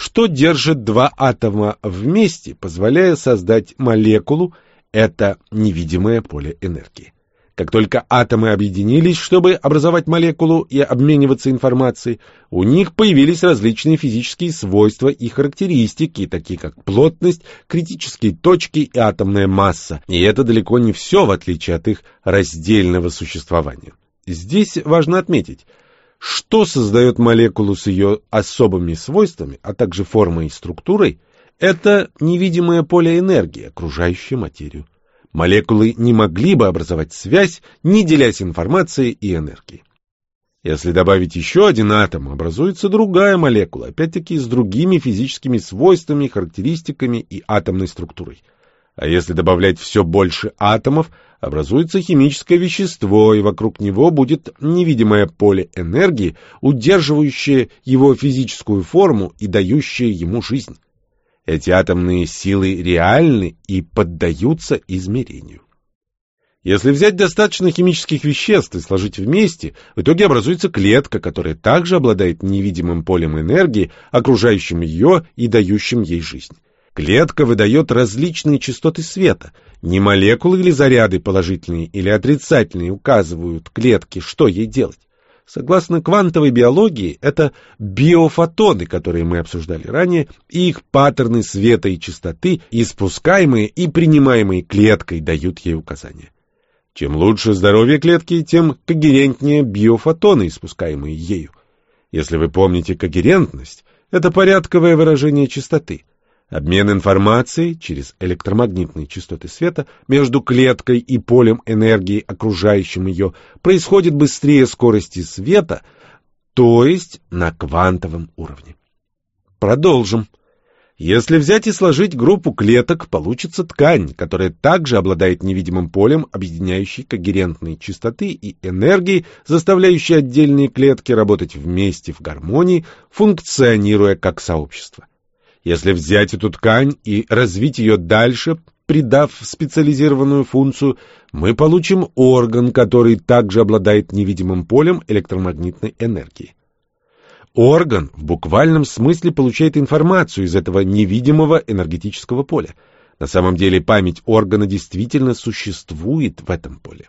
Speaker 1: что держит два атома вместе, позволяя создать молекулу, это невидимое поле энергии. Как только атомы объединились, чтобы образовать молекулу и обмениваться информацией, у них появились различные физические свойства и характеристики, такие как плотность, критические точки и атомная масса. И это далеко не все, в отличие от их раздельного существования. Здесь важно отметить – что создает молекулу с ее особыми свойствами, а также формой и структурой? Это невидимое поле энергии, окружающее материю. Молекулы не могли бы образовать связь, не делясь информацией и энергией. Если добавить еще один атом, образуется другая молекула, опять-таки с другими физическими свойствами, характеристиками и атомной структурой. А если добавлять все больше атомов, образуется химическое вещество, и вокруг него будет невидимое поле энергии, удерживающее его физическую форму и дающее ему жизнь. Эти атомные силы реальны и поддаются измерению. Если взять достаточно химических веществ и сложить вместе, в итоге образуется клетка, которая также обладает невидимым полем энергии, окружающим ее и дающим ей жизнь. Клетка выдает различные частоты света. Не молекулы или заряды положительные или отрицательные указывают клетке, что ей делать. Согласно квантовой биологии, это биофотоны, которые мы обсуждали ранее, и их паттерны света и частоты, испускаемые и принимаемые клеткой, дают ей указания. Чем лучше здоровье клетки, тем когерентнее биофотоны, испускаемые ею. Если вы помните когерентность, это порядковое выражение частоты. Обмен информацией через электромагнитные частоты света между клеткой и полем энергии, окружающим ее, происходит быстрее скорости света, то есть на квантовом уровне. Продолжим. Если взять и сложить группу клеток, получится ткань, которая также обладает невидимым полем, объединяющей когерентные частоты и энергии, заставляющей отдельные клетки работать вместе в гармонии, функционируя как сообщество. Если взять эту ткань и развить ее дальше, придав специализированную функцию, мы получим орган, который также обладает невидимым полем электромагнитной энергии. Орган в буквальном смысле получает информацию из этого невидимого энергетического поля. На самом деле память органа действительно существует в этом поле.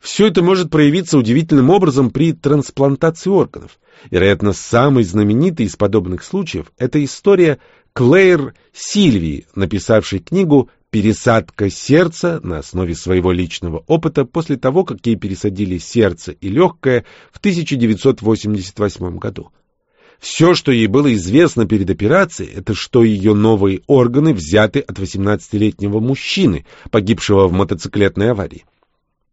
Speaker 1: Все это может проявиться удивительным образом при трансплантации органов. Вероятно, самый знаменитый из подобных случаев – это история Клэйр Сильвии, написавшей книгу пересадка сердца на основе своего личного опыта после того, как ей пересадили сердце и легкое в 1988 году. Все, что ей было известно перед операцией, это что ее новые органы взяты от 18-летнего мужчины, погибшего в мотоциклетной аварии.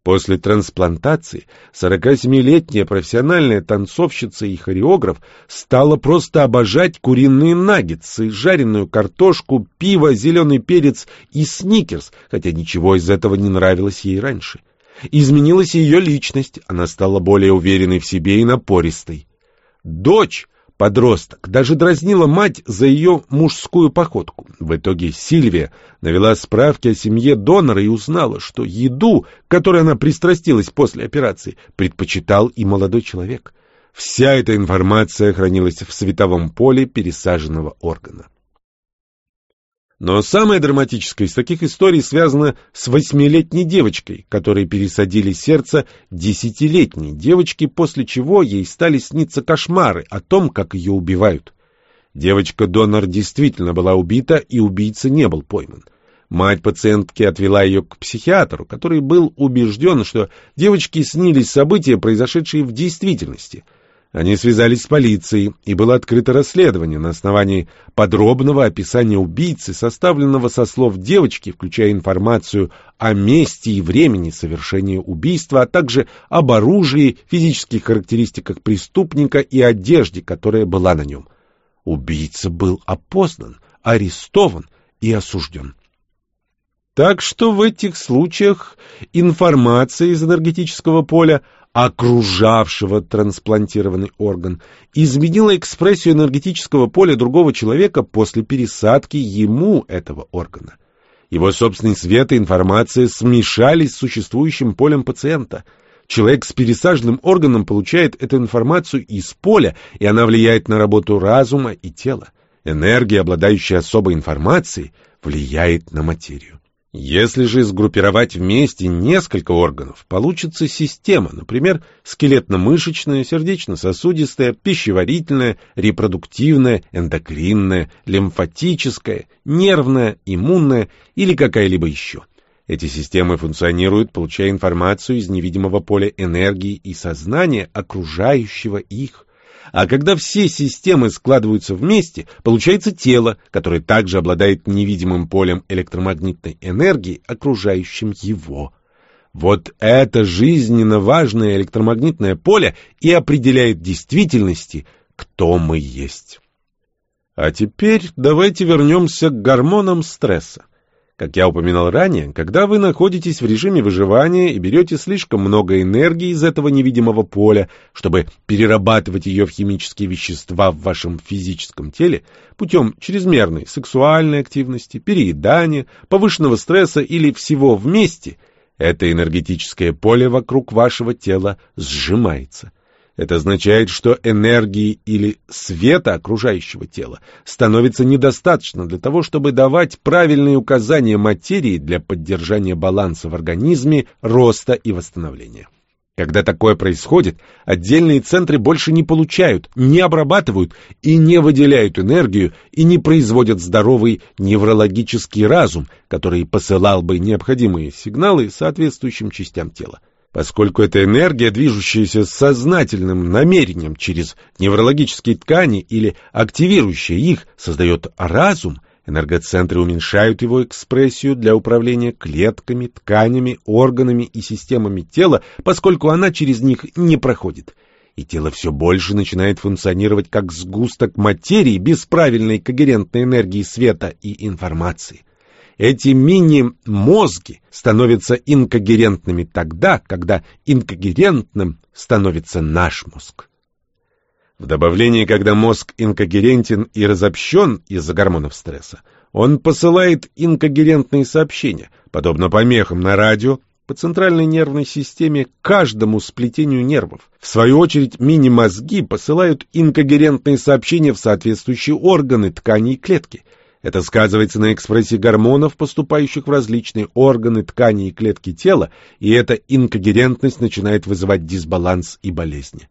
Speaker 1: После трансплантации 47-летняя профессиональная танцовщица и хореограф стала просто обожать куриные наггетсы, жареную картошку, пиво, зеленый перец и сникерс, хотя ничего из этого не нравилось ей раньше. Изменилась ее личность, она стала более уверенной в себе и напористой. Дочь Подросток даже дразнила мать за ее мужскую походку. В итоге Сильвия навела справки о семье донора и узнала, что еду, которой она пристрастилась после операции, предпочитал и молодой человек. Вся эта информация хранилась в световом поле пересаженного органа. Но самое драматическое из таких историй связано с восьмилетней девочкой, которой пересадили сердце десятилетней девочки, после чего ей стали сниться кошмары о том, как ее убивают. Девочка-донор действительно была убита, и убийца не был пойман. Мать пациентки отвела ее к психиатру, который был убежден, что девочке снились события, произошедшие в действительности — они связались с полицией, и было открыто расследование на основании подробного описания убийцы, составленного со слов девочки, включая информацию о месте и времени совершения убийства, а также об оружии, физических характеристиках преступника и одежде, которая была на нем. Убийца был опознан, арестован и осужден. Так что в этих случаях информация из энергетического поля окружавшего трансплантированный орган, изменила экспрессию энергетического поля другого человека после пересадки ему этого органа. Его собственный свет и информация смешались с существующим полем пациента. Человек с пересаженным органом получает эту информацию из поля, и она влияет на работу разума и тела. Энергия, обладающая особой информацией, влияет на материю. Если же сгруппировать вместе несколько органов, получится система, например, скелетно-мышечная, сердечно-сосудистая, пищеварительная, репродуктивная, эндокринная, лимфатическая, нервная, иммунная или какая-либо еще. Эти системы функционируют, получая информацию из невидимого поля энергии и сознания, окружающего их. А когда все системы складываются вместе, получается тело, которое также обладает невидимым полем электромагнитной энергии, окружающим его. Вот это жизненно важное электромагнитное поле и определяет действительности, кто мы есть. А теперь давайте вернемся к гормонам стресса. Как я упоминал ранее, когда вы находитесь в режиме выживания и берете слишком много энергии из этого невидимого поля, чтобы перерабатывать ее в химические вещества в вашем физическом теле путем чрезмерной сексуальной активности, переедания, повышенного стресса или всего вместе, это энергетическое поле вокруг вашего тела сжимается. Это означает, что энергии или света окружающего тела становится недостаточно для того, чтобы давать правильные указания материи для поддержания баланса в организме, роста и восстановления. Когда такое происходит, отдельные центры больше не получают, не обрабатывают и не выделяют энергию и не производят здоровый неврологический разум, который посылал бы необходимые сигналы соответствующим частям тела. Поскольку эта энергия, движущаяся с сознательным намерением через неврологические ткани или активирующая их, создает разум, энергоцентры уменьшают его экспрессию для управления клетками, тканями, органами и системами тела, поскольку она через них не проходит. и тело все больше начинает функционировать как сгусток материи без правильной когерентной энергии света и информации. Эти мини-мозги становятся инкогерентными тогда, когда инкогерентным становится наш мозг. В добавлении, когда мозг инкогерентен и разобщен из-за гормонов стресса, он посылает инкогерентные сообщения, подобно помехам на радио, по центральной нервной системе каждому сплетению нервов. В свою очередь, мини-мозги посылают инкогерентные сообщения в соответствующие органы, ткани и клетки. Это сказывается на экспрессии гормонов, поступающих в различные органы, ткани и клетки тела, и эта инкогерентность начинает вызывать дисбаланс и болезни.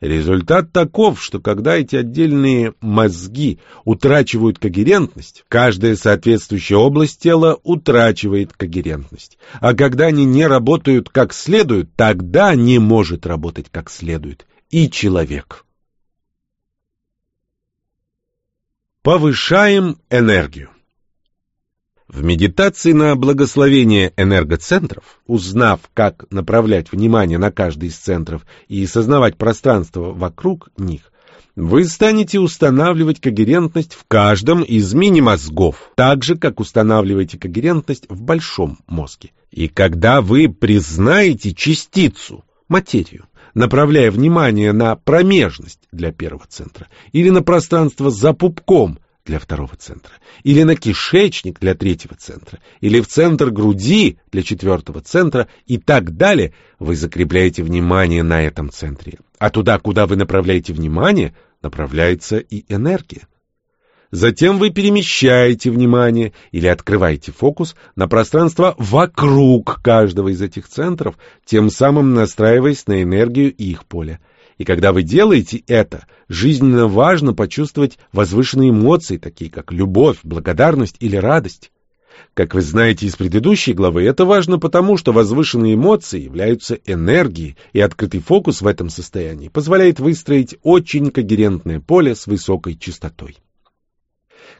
Speaker 1: Результат таков, что когда эти отдельные мозги утрачивают когерентность, каждая соответствующая область тела утрачивает когерентность. А когда они не работают как следует, тогда не может работать как следует и человек. Повышаем энергию. В медитации на благословение энергоцентров, узнав, как направлять внимание на каждый из центров и сознавать пространство вокруг них, вы станете устанавливать когерентность в каждом из мини-мозгов, так же, как устанавливаете когерентность в большом мозге. И когда вы признаете частицу, материю, направляя внимание на промежность для первого центра или на пространство за пупком для второго центра, или на кишечник для третьего центра, или в центр груди для четвертого центра и так далее, вы закрепляете внимание на этом центре. А туда, куда вы направляете внимание, направляется и энергия. Затем вы перемещаете внимание или открываете фокус на пространство вокруг каждого из этих центров, тем самым настраиваясь на энергию их поля. И когда вы делаете это, жизненно важно почувствовать возвышенные эмоции, такие как любовь, благодарность или радость. Как вы знаете из предыдущей главы, это важно потому, что возвышенные эмоции являются энергией, и открытый фокус в этом состоянии позволяет выстроить очень когерентное поле с высокой частотой.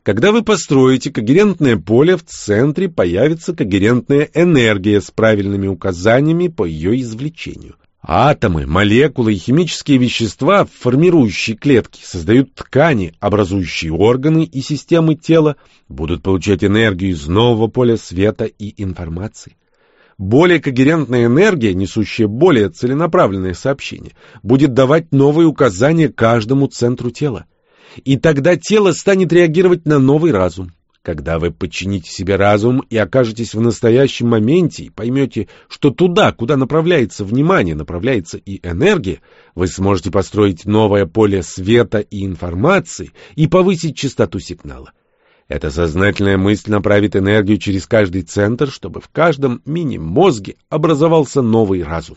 Speaker 1: Когда вы построите когерентное поле, в центре появится когерентная энергия с правильными указаниями по ее извлечению. Атомы, молекулы и химические вещества, формирующие клетки, создают ткани, образующие органы и системы тела, будут получать энергию из нового поля света и информации. Более когерентная энергия, несущая более целенаправленное сообщение, будет давать новые указания каждому центру тела. И тогда тело станет реагировать на новый разум. Когда вы подчините себе разум и окажетесь в настоящем моменте и поймете, что туда, куда направляется внимание, направляется и энергия, вы сможете построить новое поле света и информации и повысить частоту сигнала. Эта сознательная мысль направит энергию через каждый центр, чтобы в каждом мини-мозге образовался новый разум.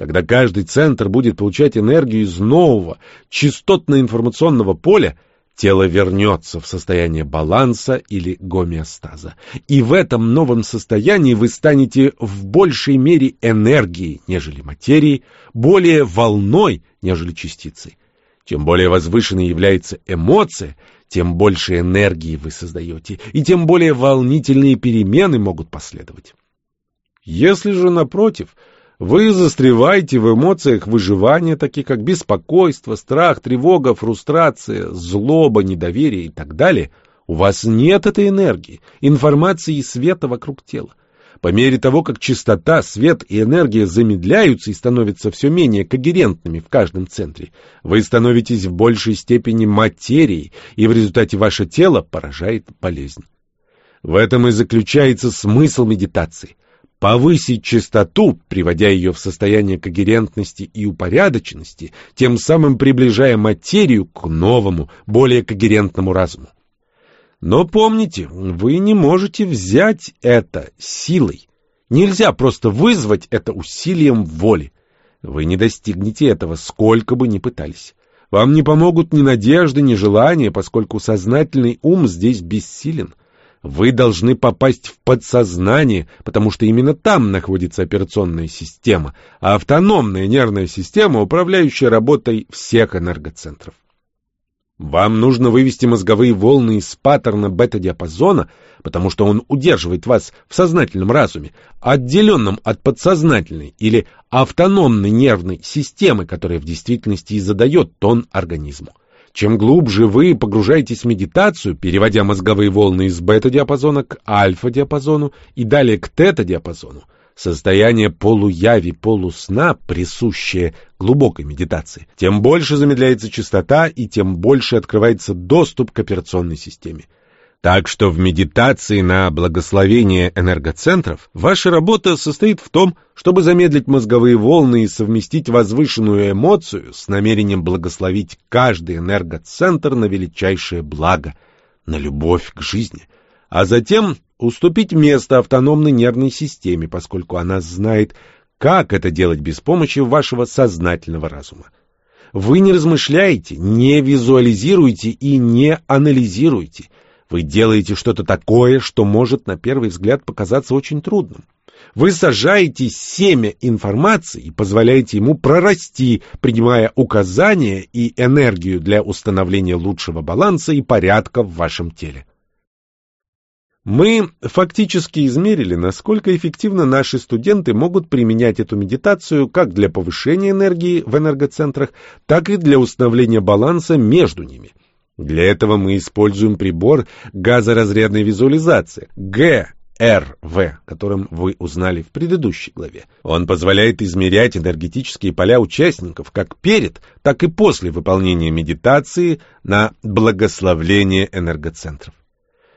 Speaker 1: Когда каждый центр будет получать энергию из нового частотно-информационного поля, тело вернется в состояние баланса или гомеостаза. И в этом новом состоянии вы станете в большей мере энергией, нежели материей, более волной, нежели частицей. Чем более возвышенной является эмоция, тем больше энергии вы создаете, и тем более волнительные перемены могут последовать. Если же, напротив, вы застреваете в эмоциях выживания, таких как беспокойство, страх, тревога, фрустрация, злоба, недоверие и так далее. У вас нет этой энергии, информации и света вокруг тела. По мере того, как частота, свет и энергия замедляются и становятся все менее когерентными в каждом центре, вы становитесь в большей степени материей, и в результате ваше тело поражает болезнь. В этом и заключается смысл медитации повысить частоту, приводя ее в состояние когерентности и упорядоченности, тем самым приближая материю к новому, более когерентному разуму. Но помните, вы не можете взять это силой. Нельзя просто вызвать это усилием воли. Вы не достигнете этого, сколько бы ни пытались. Вам не помогут ни надежды, ни желания, поскольку сознательный ум здесь бессилен. Вы должны попасть в подсознание, потому что именно там находится операционная система, а автономная нервная система, управляющая работой всех энергоцентров. Вам нужно вывести мозговые волны из паттерна бета-диапазона, потому что он удерживает вас в сознательном разуме, отделенном от подсознательной или автономной нервной системы, которая в действительности и задает тон организму. Чем глубже вы погружаетесь в медитацию, переводя мозговые волны из бета-диапазона к альфа-диапазону и далее к тета-диапазону, Состояние полуяви, полусна, присущее глубокой медитации, тем больше замедляется частота и тем больше открывается доступ к операционной системе. Так что в медитации на благословение энергоцентров ваша работа состоит в том, чтобы замедлить мозговые волны и совместить возвышенную эмоцию с намерением благословить каждый энергоцентр на величайшее благо, на любовь к жизни, а затем уступить место автономной нервной системе, поскольку она знает, как это делать без помощи вашего сознательного разума. Вы не размышляете, не визуализируете и не анализируете. Вы делаете что-то такое, что может на первый взгляд показаться очень трудным. Вы сажаете семя информации и позволяете ему прорасти, принимая указания и энергию для установления лучшего баланса и порядка в вашем теле. Мы фактически измерили, насколько эффективно наши студенты могут применять эту медитацию как для повышения энергии в энергоцентрах, так и для установления баланса между ними. Для этого мы используем прибор газоразрядной визуализации ГРВ, которым вы узнали в предыдущей главе. Он позволяет измерять энергетические поля участников как перед, так и после выполнения медитации на благословление энергоцентров.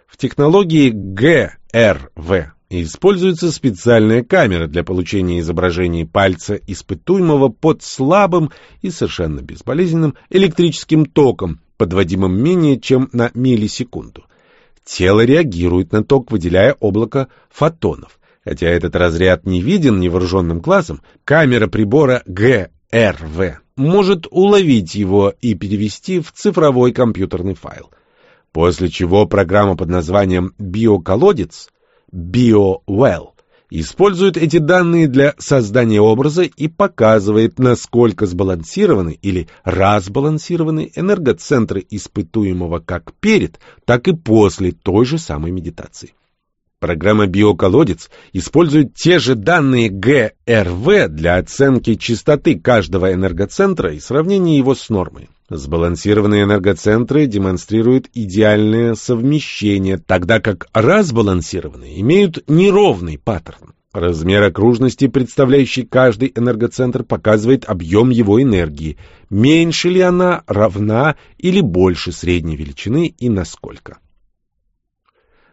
Speaker 1: В технологии ГРВ используется специальная камера для получения изображений пальца испытуемого под слабым и совершенно безболезненным электрическим током, подводимым менее чем на миллисекунду. Тело реагирует на ток, выделяя облако фотонов. Хотя этот разряд не виден невооруженным глазом, камера прибора ГРВ может уловить его и перевести в цифровой компьютерный файл – после чего программа под названием «Биоколодец» BioWell использует эти данные для создания образа и показывает, насколько сбалансированы или разбалансированы энергоцентры испытуемого как перед, так и после той же самой медитации. Программа «Биоколодец» использует те же данные ГРВ для оценки частоты каждого энергоцентра и сравнения его с нормой. Сбалансированные энергоцентры демонстрируют идеальное совмещение, тогда как разбалансированные имеют неровный паттерн. Размер окружности, представляющий каждый энергоцентр, показывает объем его энергии, меньше ли она, равна или больше средней величины и насколько.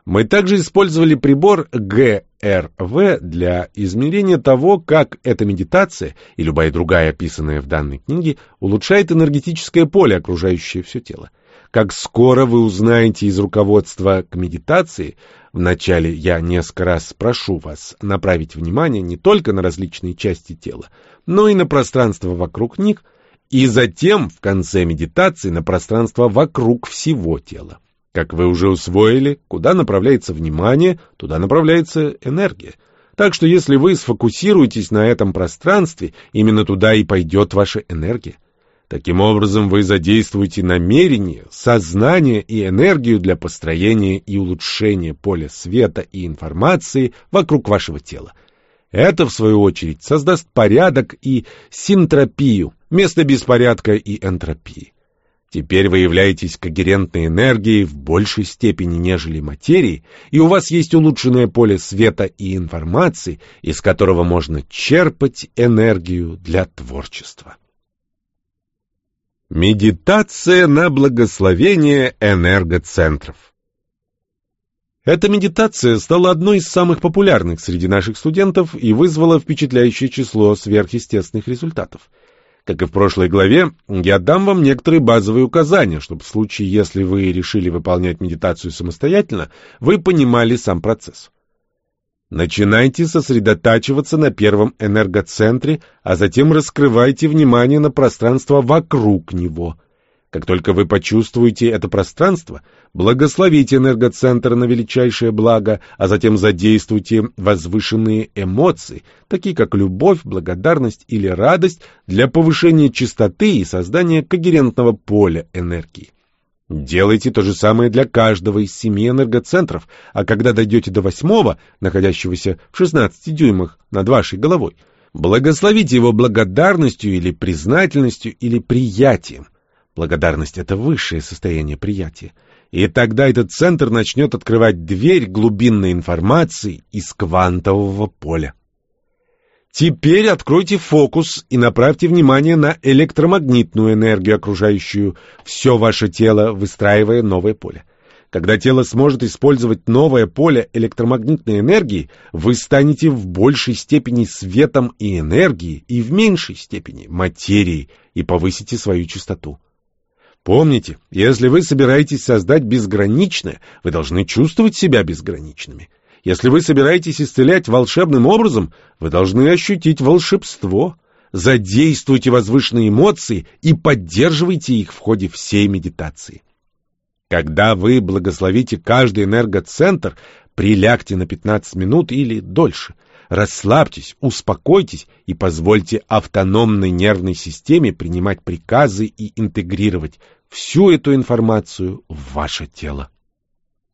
Speaker 1: Мы также использовали прибор ГРВ для измерения того, как эта медитация и любая другая описанная в данной книге улучшает энергетическое поле, окружающее все тело. Как скоро вы узнаете из руководства к медитации, вначале я несколько раз прошу вас направить внимание не только на различные части тела, но и на пространство вокруг них, и затем в конце медитации на пространство вокруг всего тела. Как вы уже усвоили, куда направляется внимание, туда направляется энергия. Так что если вы сфокусируетесь на этом пространстве, именно туда и пойдет ваша энергия. Таким образом, вы задействуете намерение, сознание и энергию для построения и улучшения поля света и информации вокруг вашего тела. Это, в свою очередь, создаст порядок и синтропию вместо беспорядка и энтропии. Теперь вы являетесь когерентной энергией в большей степени, нежели материи, и у вас есть улучшенное поле света и информации, из которого можно черпать энергию для творчества. Медитация на благословение энергоцентров Эта медитация стала одной из самых популярных среди наших студентов и вызвала впечатляющее число сверхъестественных результатов – как и в прошлой главе, я дам вам некоторые базовые указания, чтобы в случае, если вы решили выполнять медитацию самостоятельно, вы понимали сам процесс. Начинайте сосредотачиваться на первом энергоцентре, а затем раскрывайте внимание на пространство вокруг него – как только вы почувствуете это пространство, благословите энергоцентр на величайшее благо, а затем задействуйте возвышенные эмоции, такие как любовь, благодарность или радость, для повышения частоты и создания когерентного поля энергии. Делайте то же самое для каждого из семи энергоцентров, а когда дойдете до восьмого, находящегося в 16 дюймах над вашей головой, благословите его благодарностью или признательностью или приятием. Благодарность — это высшее состояние приятия. И тогда этот центр начнет открывать дверь глубинной информации из квантового поля. Теперь откройте фокус и направьте внимание на электромагнитную энергию, окружающую все ваше тело, выстраивая новое поле. Когда тело сможет использовать новое поле электромагнитной энергии, вы станете в большей степени светом и энергией, и в меньшей степени материей, и повысите свою частоту. Помните, если вы собираетесь создать безграничное, вы должны чувствовать себя безграничными. Если вы собираетесь исцелять волшебным образом, вы должны ощутить волшебство. Задействуйте возвышенные эмоции и поддерживайте их в ходе всей медитации. Когда вы благословите каждый энергоцентр, прилягте на 15 минут или дольше. Расслабьтесь, успокойтесь и позвольте автономной нервной системе принимать приказы и интегрировать всю эту информацию в ваше тело.